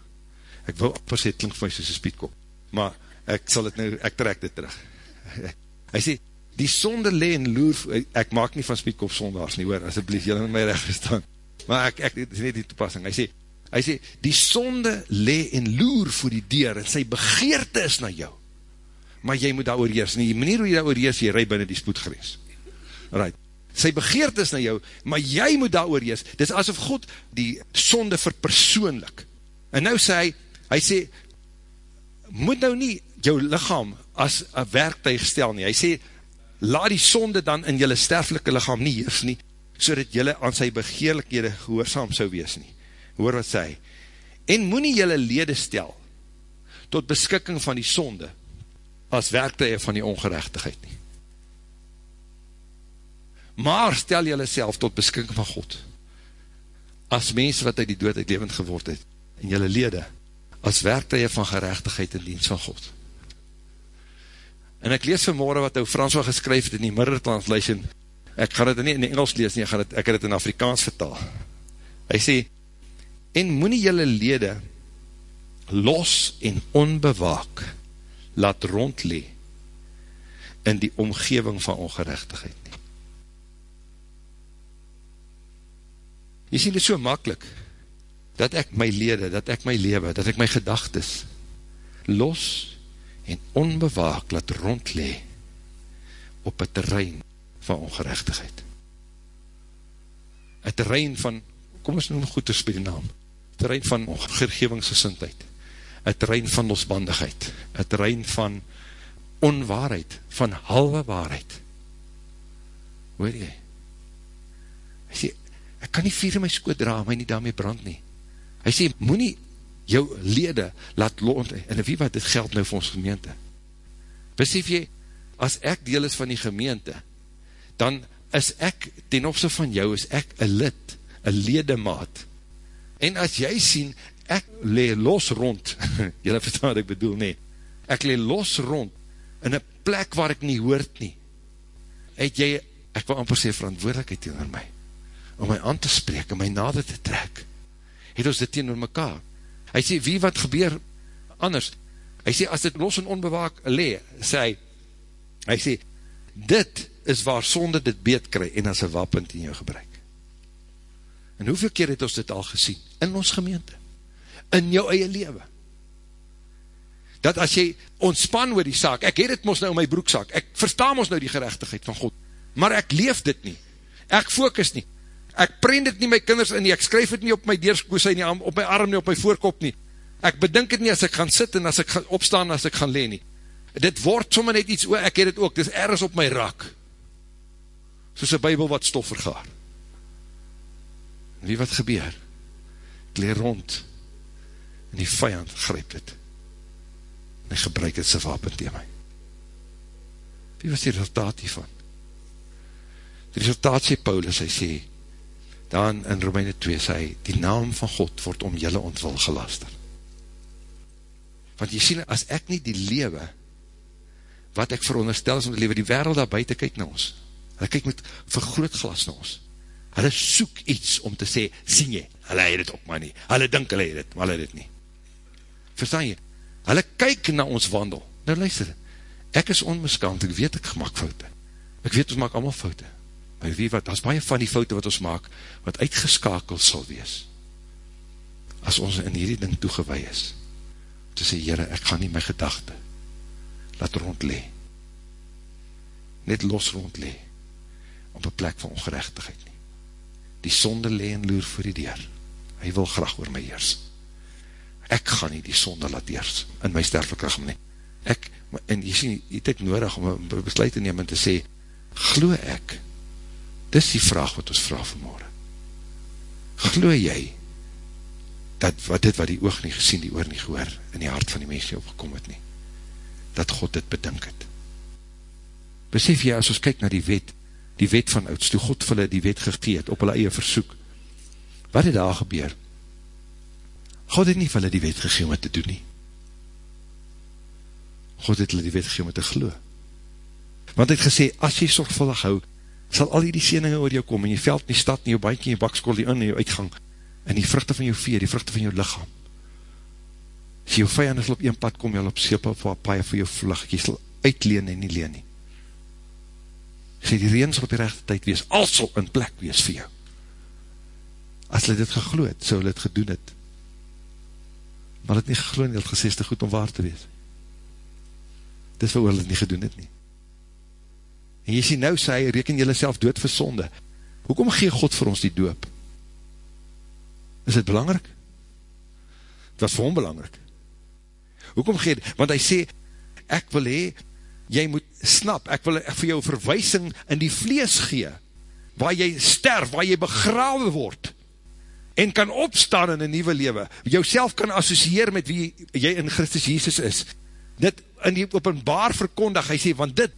Ek wil amper sê, klink vir my soos een speedkop, maar ek sal het nou, ek trek dit terug. hy sê, die sonde le en loer, ek maak nie van speedkop sondaars nie, hoor, asjeblief, jy in my recht gestaan, maar ek, ek, dit is net die toepassing, hy sê, hy sê, die sonde le en loer voor die deur, en sy begeerte is na jou, maar jy moet daar oorheers, en die manier hoe jy daar oorheers, jy rij binnen die spoedgrees, right, sy begeerte is na jou, maar jy moet daar oorheers, dit is asof God die sonde verpersoonlik, en nou sê hy, hy sê, moet nou nie jou lichaam as een werktuig stel nie, hy sê, laat die sonde dan in jylle sterflike lichaam nie heers nie, so dat jylle aan sy begeerlikhede gehoorzaam sou wees nie, hoor wat sê, en moet nie jylle lede stel, tot beskikking van die sonde, as werktuie van die ongerechtigheid nie. Maar stel jylle self tot beskikking van God, as mense wat uit die dood uit levend geword het, en jylle lede, as werktuie van gerechtigheid in dienst van God. En ek lees vanmorgen wat ou François geskryf het in die Mirror Translation, ek gaan het nie in Engels lees nie, ek, het, ek het het in Afrikaans vertaal. Hy sê, en moet nie jylle lede los en onbewaak laat rondlee in die omgeving van ongerechtigheid nie. Jy sien dit so makkelijk, dat ek my lede, dat ek my lewe, dat ek my gedagtes los en onbewaak laat rondlee op een terrein van ongerechtigheid. Een terrein van, kom ons noem goed te speel naam, terrein van ongergevingsgesintheid, een terrein van losbandigheid, een terrein van onwaarheid, van halwe waarheid. Hoor jy? Hy sê, ek kan nie vier in my skoot dra, my nie daarmee brand nie. Hy sê, moet nie jou lede laat lont, en wie wat, dit geld nou vir ons gemeente. Besef jy, as ek deel is van die gemeente, dan is ek, ten opse van jou, is ek een lid, een ledemaat. En as jy sien, ek le los rond, jylle verstaan wat ek bedoel, nee, ek le los rond, in een plek waar ek nie hoort nie, het jy, ek wil amper sê verantwoordelikheid tegen my, om my aan te spreek, om my nader te trek, het ons dit tegen mekaar. Hy sê, wie wat gebeur anders? Hy sê, as dit los en onbewaak le, sê hy, hy sê, dit is waar sonde dit beet kry, en as een wapen in jou gebruik. En hoeveel keer het ons dit al gesien? In ons gemeente. In jou eie leven dat as jy ontspan oor die saak, ek het het mos nou in my broekzak, ek verstaan ons nou die gerechtigheid van God, maar ek leef dit nie, ek focus nie, ek prent dit nie my kinders in nie, ek skryf het nie op my deerskoes nie, op my arm nie, op my voorkop nie, ek bedink het nie as ek gaan sit en as ek gaan opstaan, as ek gaan leen nie, dit word sommer net iets, o, ek het het ook, dit is ergens op my rak, soos een bybel wat stof vergaar, en wie wat gebeur, ek leer rond, en die vijand grijp dit, en hy gebruik het sy wapen tegen my. Wie was die resultaat hiervan? Die resultaat sê Paulus, hy sê, dan in Romeine 2 sê die naam van God word om jylle ontwil gelaster. Want jy sê, as ek nie die lewe, wat ek veronderstel is om te lewe, die wereld daar buiten kyk na ons, hulle kyk met vergroot glas na ons, hulle soek iets om te sê, sien jy, hulle het het ook maar nie, hulle dink hulle het het, maar hulle het het nie. Verstaan jy? Hulle kyk na ons wandel. Nou luister, ek is onmiskant, ek weet ek gemaakt foute. Ek weet ons maak allemaal foute. Maar wie wat, as baie van die foute wat ons maak, wat uitgeskakeld sal wees, as ons in hierdie ding toegewaai is, te sê, Heere, ek gaan nie my gedachte laat rondlee. Net los rondlee, op een plek van ongerechtigheid nie. Die sonde lee en loer voor die deur. Hy wil graag oor my heers ek gaan nie die sonde laat eers in my sterflik lichaam nie. Ek, en jy sien, jy het nodig om een besluit te neem en te sê, glo ek, dis die vraag wat ons vraag vanmorgen. Glo jy, dat wat dit wat die oog nie gesien, die oor nie gehoor, in die hart van die mens nie opgekom het nie, dat God dit bedink het. Besef jy, as ons kyk na die wet, die wet van ouds, toe God vir hulle die wet gegeet, op hulle eie versoek, wat het daar gebeur? God het nie vir hulle die wet gegeen om te doen nie. God het hulle die wet gegeen om te glo. Want hy het gesê, as jy sorgvuldig hou, sal al die sieninge oor jou kom, in jy veld, in die stad, in jou baantje, in jou bakskol, die in, in jou uitgang, en die vruchte van jou veer, die vruchte van jou lichaam. As jou vijand sal op een pad kom, jy op seep op paie vir jou vlug, jy sal uitleen en nie leen nie. Sê die reen sal op die rechte tyd wees, al sal in plek wees vir jou. As hulle dit gegloed, so hulle het gedoen het, maar het nie gegloon, hy het gesê, is te goed om waar te wees. Dis wat oor het nie gedoen het nie. En jy sê nou, sê hy, reken jylle self dood vir sonde. Hoekom gee God vir ons die doop? Is dit belangrijk? Het was vir hom belangrijk. Hoekom gee, want hy sê, ek wil hee, jy moet snap, ek wil vir jou verwysing in die vlees gee, waar jy sterf, waar jy begrawe word, en kan opstaan in een nieuwe lewe, jou kan associeer met wie jy in Christus Jesus is, dit in die openbaar verkondig, hy sê, want dit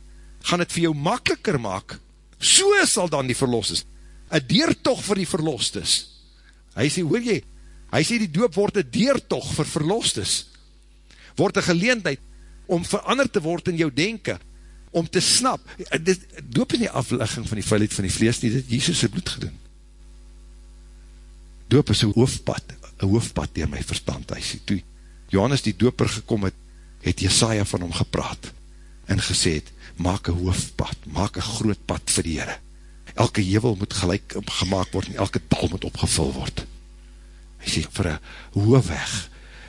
gaan het vir jou makkeliker maak, so sal dan die verlost is, een deertog vir die verlost is, hy sê, hoor jy, hy sê die doop word een deertog vir verlost is, word een geleendheid, om veranderd te word in jou denken, om te snap, dit, doop in die aflegging van die vuilheid van die vlees nie, dit Jesus het bloed gedoen, doop is een hoofdpad, een hoofdpad dier my verstand, hy sê, toe, Johannes die doper gekom het, het Jesaja van hom gepraat, en gesê het, maak een hoofdpad, maak een groot pad vir die Heere. Elke jevel moet gelijk gemaakt word, en elke tal moet opgevul word. Hy sê, vir een hoofweg,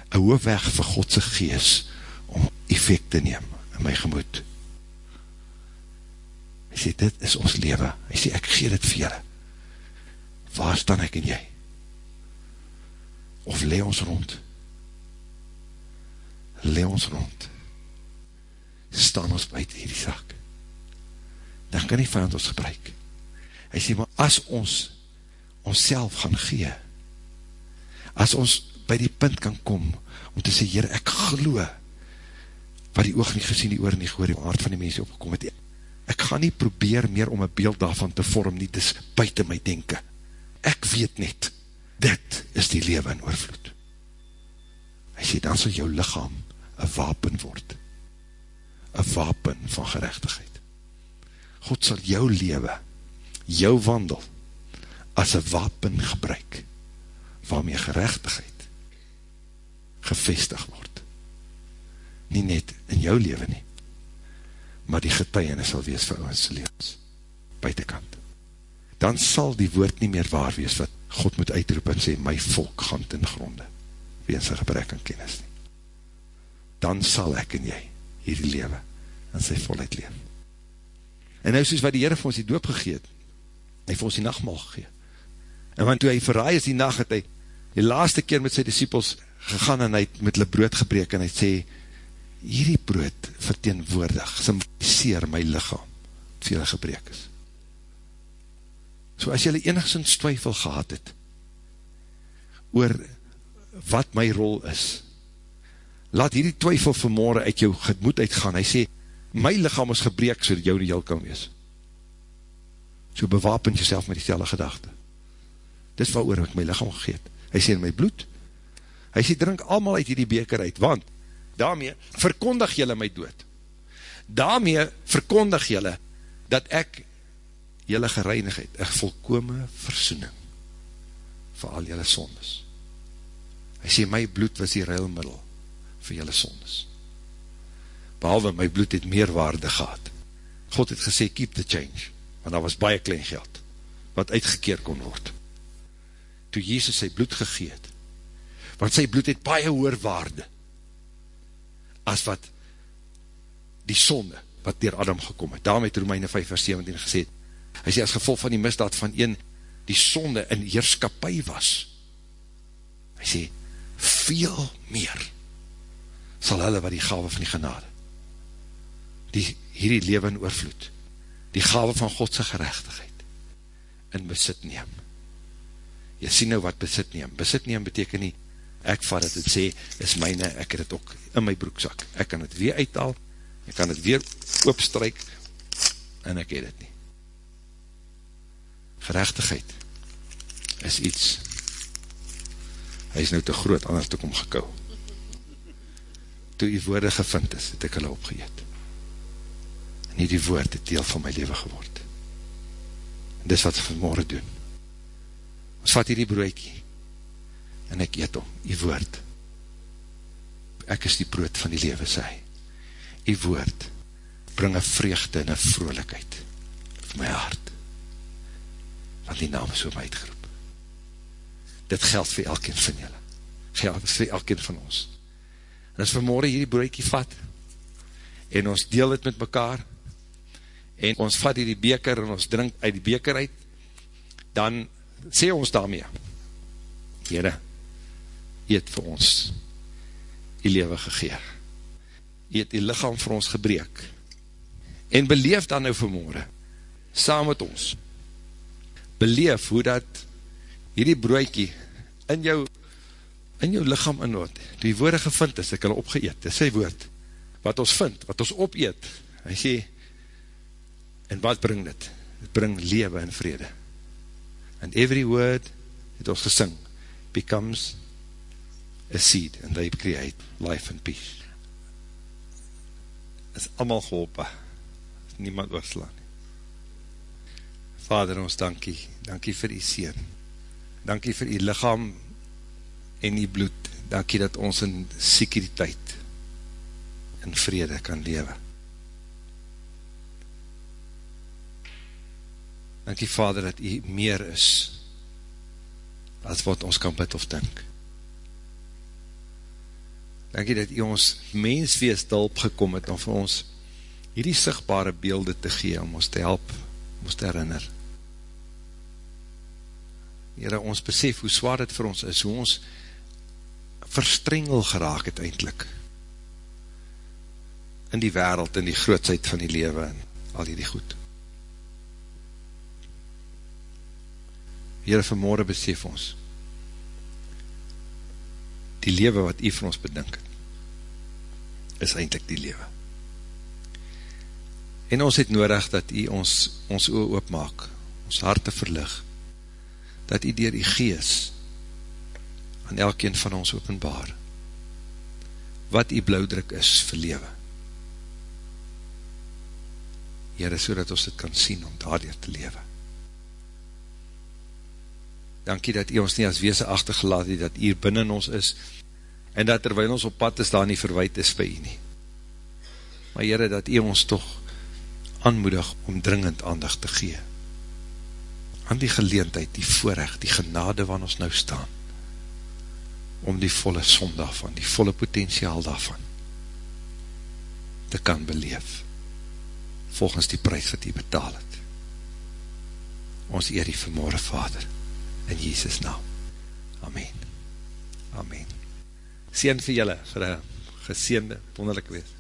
een hoofweg vir Godse gees, om effect te neem, in my gemoed. Hy sê, dit is ons leven. Hy sê, ek gee dit vir julle. Waar staan ek en jy? Of le ons rond? Le ons rond? Staan ons buiten hierdie zaak? Dan kan die vijand ons gebruik. Hy sê, maar as ons ons self gaan gee, as ons by die punt kan kom, om te sê, Heer, ek geloo, wat die oog nie gesien, die oor nie gehoor, die hart van die mense opgekom het, ek gaan nie probeer meer om een beeld daarvan te vorm, nie, dis buiten my denken, ek weet net, dit is die lewe in oorvloed, hy sê, dan sal jou lichaam een wapen word, een wapen van gerechtigheid, God sal jou lewe, jou wandel, as een wapen gebruik, waarmee gerechtigheid gevestig word. Nie net in jou leven nie, maar die getuienis sal wees vir ons levens, buitenkant. Dan sal die woord nie meer waar wees wat God moet uitroep en sê, my volk gaan ten gronde, weens een gebrek aan kennis nie. Dan sal ek en jy hierdie lewe in sy volheid leef. En nou soos wat die Heere vir ons die doop gegeet, hy vir ons die nachtmal gegeet. En want toe hy verraai is die nacht, het hy die laaste keer met sy disciples gegaan en hy het met hulle brood gebrek en hy sê, hierdie brood verteenwoordig, symboliseer my lichaam, wat vir julle gebrek is. So as julle enigszins twyfel gehad het, oor wat my rol is, laat hierdie twyfel vanmorgen uit jou gemoed uitgaan, hy sê, my lichaam is gebrek, so dat jou nie jou kan wees. So bewapen jyself met die stelle gedachte. Dis wat oor ek my lichaam gegeet. Hy sê in my bloed, hy sê drink allemaal uit die beker uit, want daarmee verkondig jylle my dood. Daarmee verkondig jylle dat ek jylle gereinig het, een volkome versoening vir al jylle sondes. Hy sê my bloed was die ruilmiddel vir jylle sondes. Behalve my bloed het meer waarde gehad. God het gesê keep the change, want daar was baie klein geld, wat uitgekeer kon word. Toe Jezus sy bloed gegeet, want sy bloed het baie hoer waarde, as wat die sonde, wat dier Adam gekom het. Daarom het Romeine 5 vers 17 gesê, hy sê as gevolg van die misdaad van een, die sonde in heerskapie was, hy sê, veel meer, sal hulle wat die gave van die genade, die hierdie leven oorvloed, die gave van Godse gerechtigheid, in besit neem. Jy sien nou wat besit neem. Besit neem beteken nie, ek vat het en sê, is myne, ek het het ook in my broekzak. Ek kan het weer uithaal, ek kan het weer oopstryk, en ek het het nie. Gerechtigheid is iets, hy is nou te groot, anders te kom gekou. Toe die woorde gevind is, het ek hulle opgeheet. Nie die woord het deel van my leven geword. En dis wat ek vanmorgen doen. Ons vat hier die broekie, en ek eet om, die woord. Ek is die brood van die lewe, sê. Die woord bring een vreugde en een vrolijkheid vir my hart. Want die naam is so my uitgeroep. Dit geld vir elkeen van julle. Geld vir elkeen van ons. En as vanmorgen hierdie broekie vat, en ons deel het met mekaar, en ons vat hierdie beker, en ons drink uit die beker uit, dan sê ons daarmee, Heere, jy het vir ons die lewe gegeer. Jy het die lichaam vir ons gebreek. En beleef dan nou vanmorgen, saam met ons, beleef hoe dat hierdie broekie in jou, in jou lichaam inhoud, die woorde gevind is, ek hulle opgeëet, dit is sy woord, wat ons vind, wat ons opeet, hy sê, en wat bring dit? Het bring lewe en vrede. And every word, het ons gesing, becomes a seed and they create life and peace. is allemaal geholpen, is niemand oorslaan. Vader, ons dankie, dankie vir die sien, dankie vir die lichaam en die bloed, dankie dat ons in sekuriteit, in vrede kan lewe. Dankie Vader dat u meer is, as wat ons kan bid of dink. Dankie dat u ons menswees hulp gekom het om vir ons hierdie sigtbare beelde te gee, om ons te help, om ons te herinner. Heere, ons besef hoe zwaar het vir ons is, hoe ons verstrengel geraak het eindelijk in die wereld, in die grootsheid van die lewe en al die goed. Heere, vanmorgen besef ons die lewe wat u van ons bedink het, is eindelijk die lewe. En ons het nodig dat u ons, ons oor oopmaak, ons harte verlig, dat u dier die gees aan elkeen van ons openbaar, wat die blauwdruk is vir lewe. Heere, so dat ons dit kan sien om daardoor te lewe. Dankie dat u ons nie as wees achtergelaat het, dat u binnen ons is, en dat terwijl ons op pad is, daar nie verwijt is vir u nie. Maar Heere, dat u ons toch aanmoedig om dringend aandacht te gee, aan die geleentheid, die voorrecht, die genade waar ons nou staan, om die volle som daarvan, die volle potentiaal daarvan, te kan beleef, volgens die prijs wat hy betaal het. Ons eer die vermoorde Vader, in Jesus naam. Amen. Amen. Seen vir julle, vir een geseende, wonderlijke wees.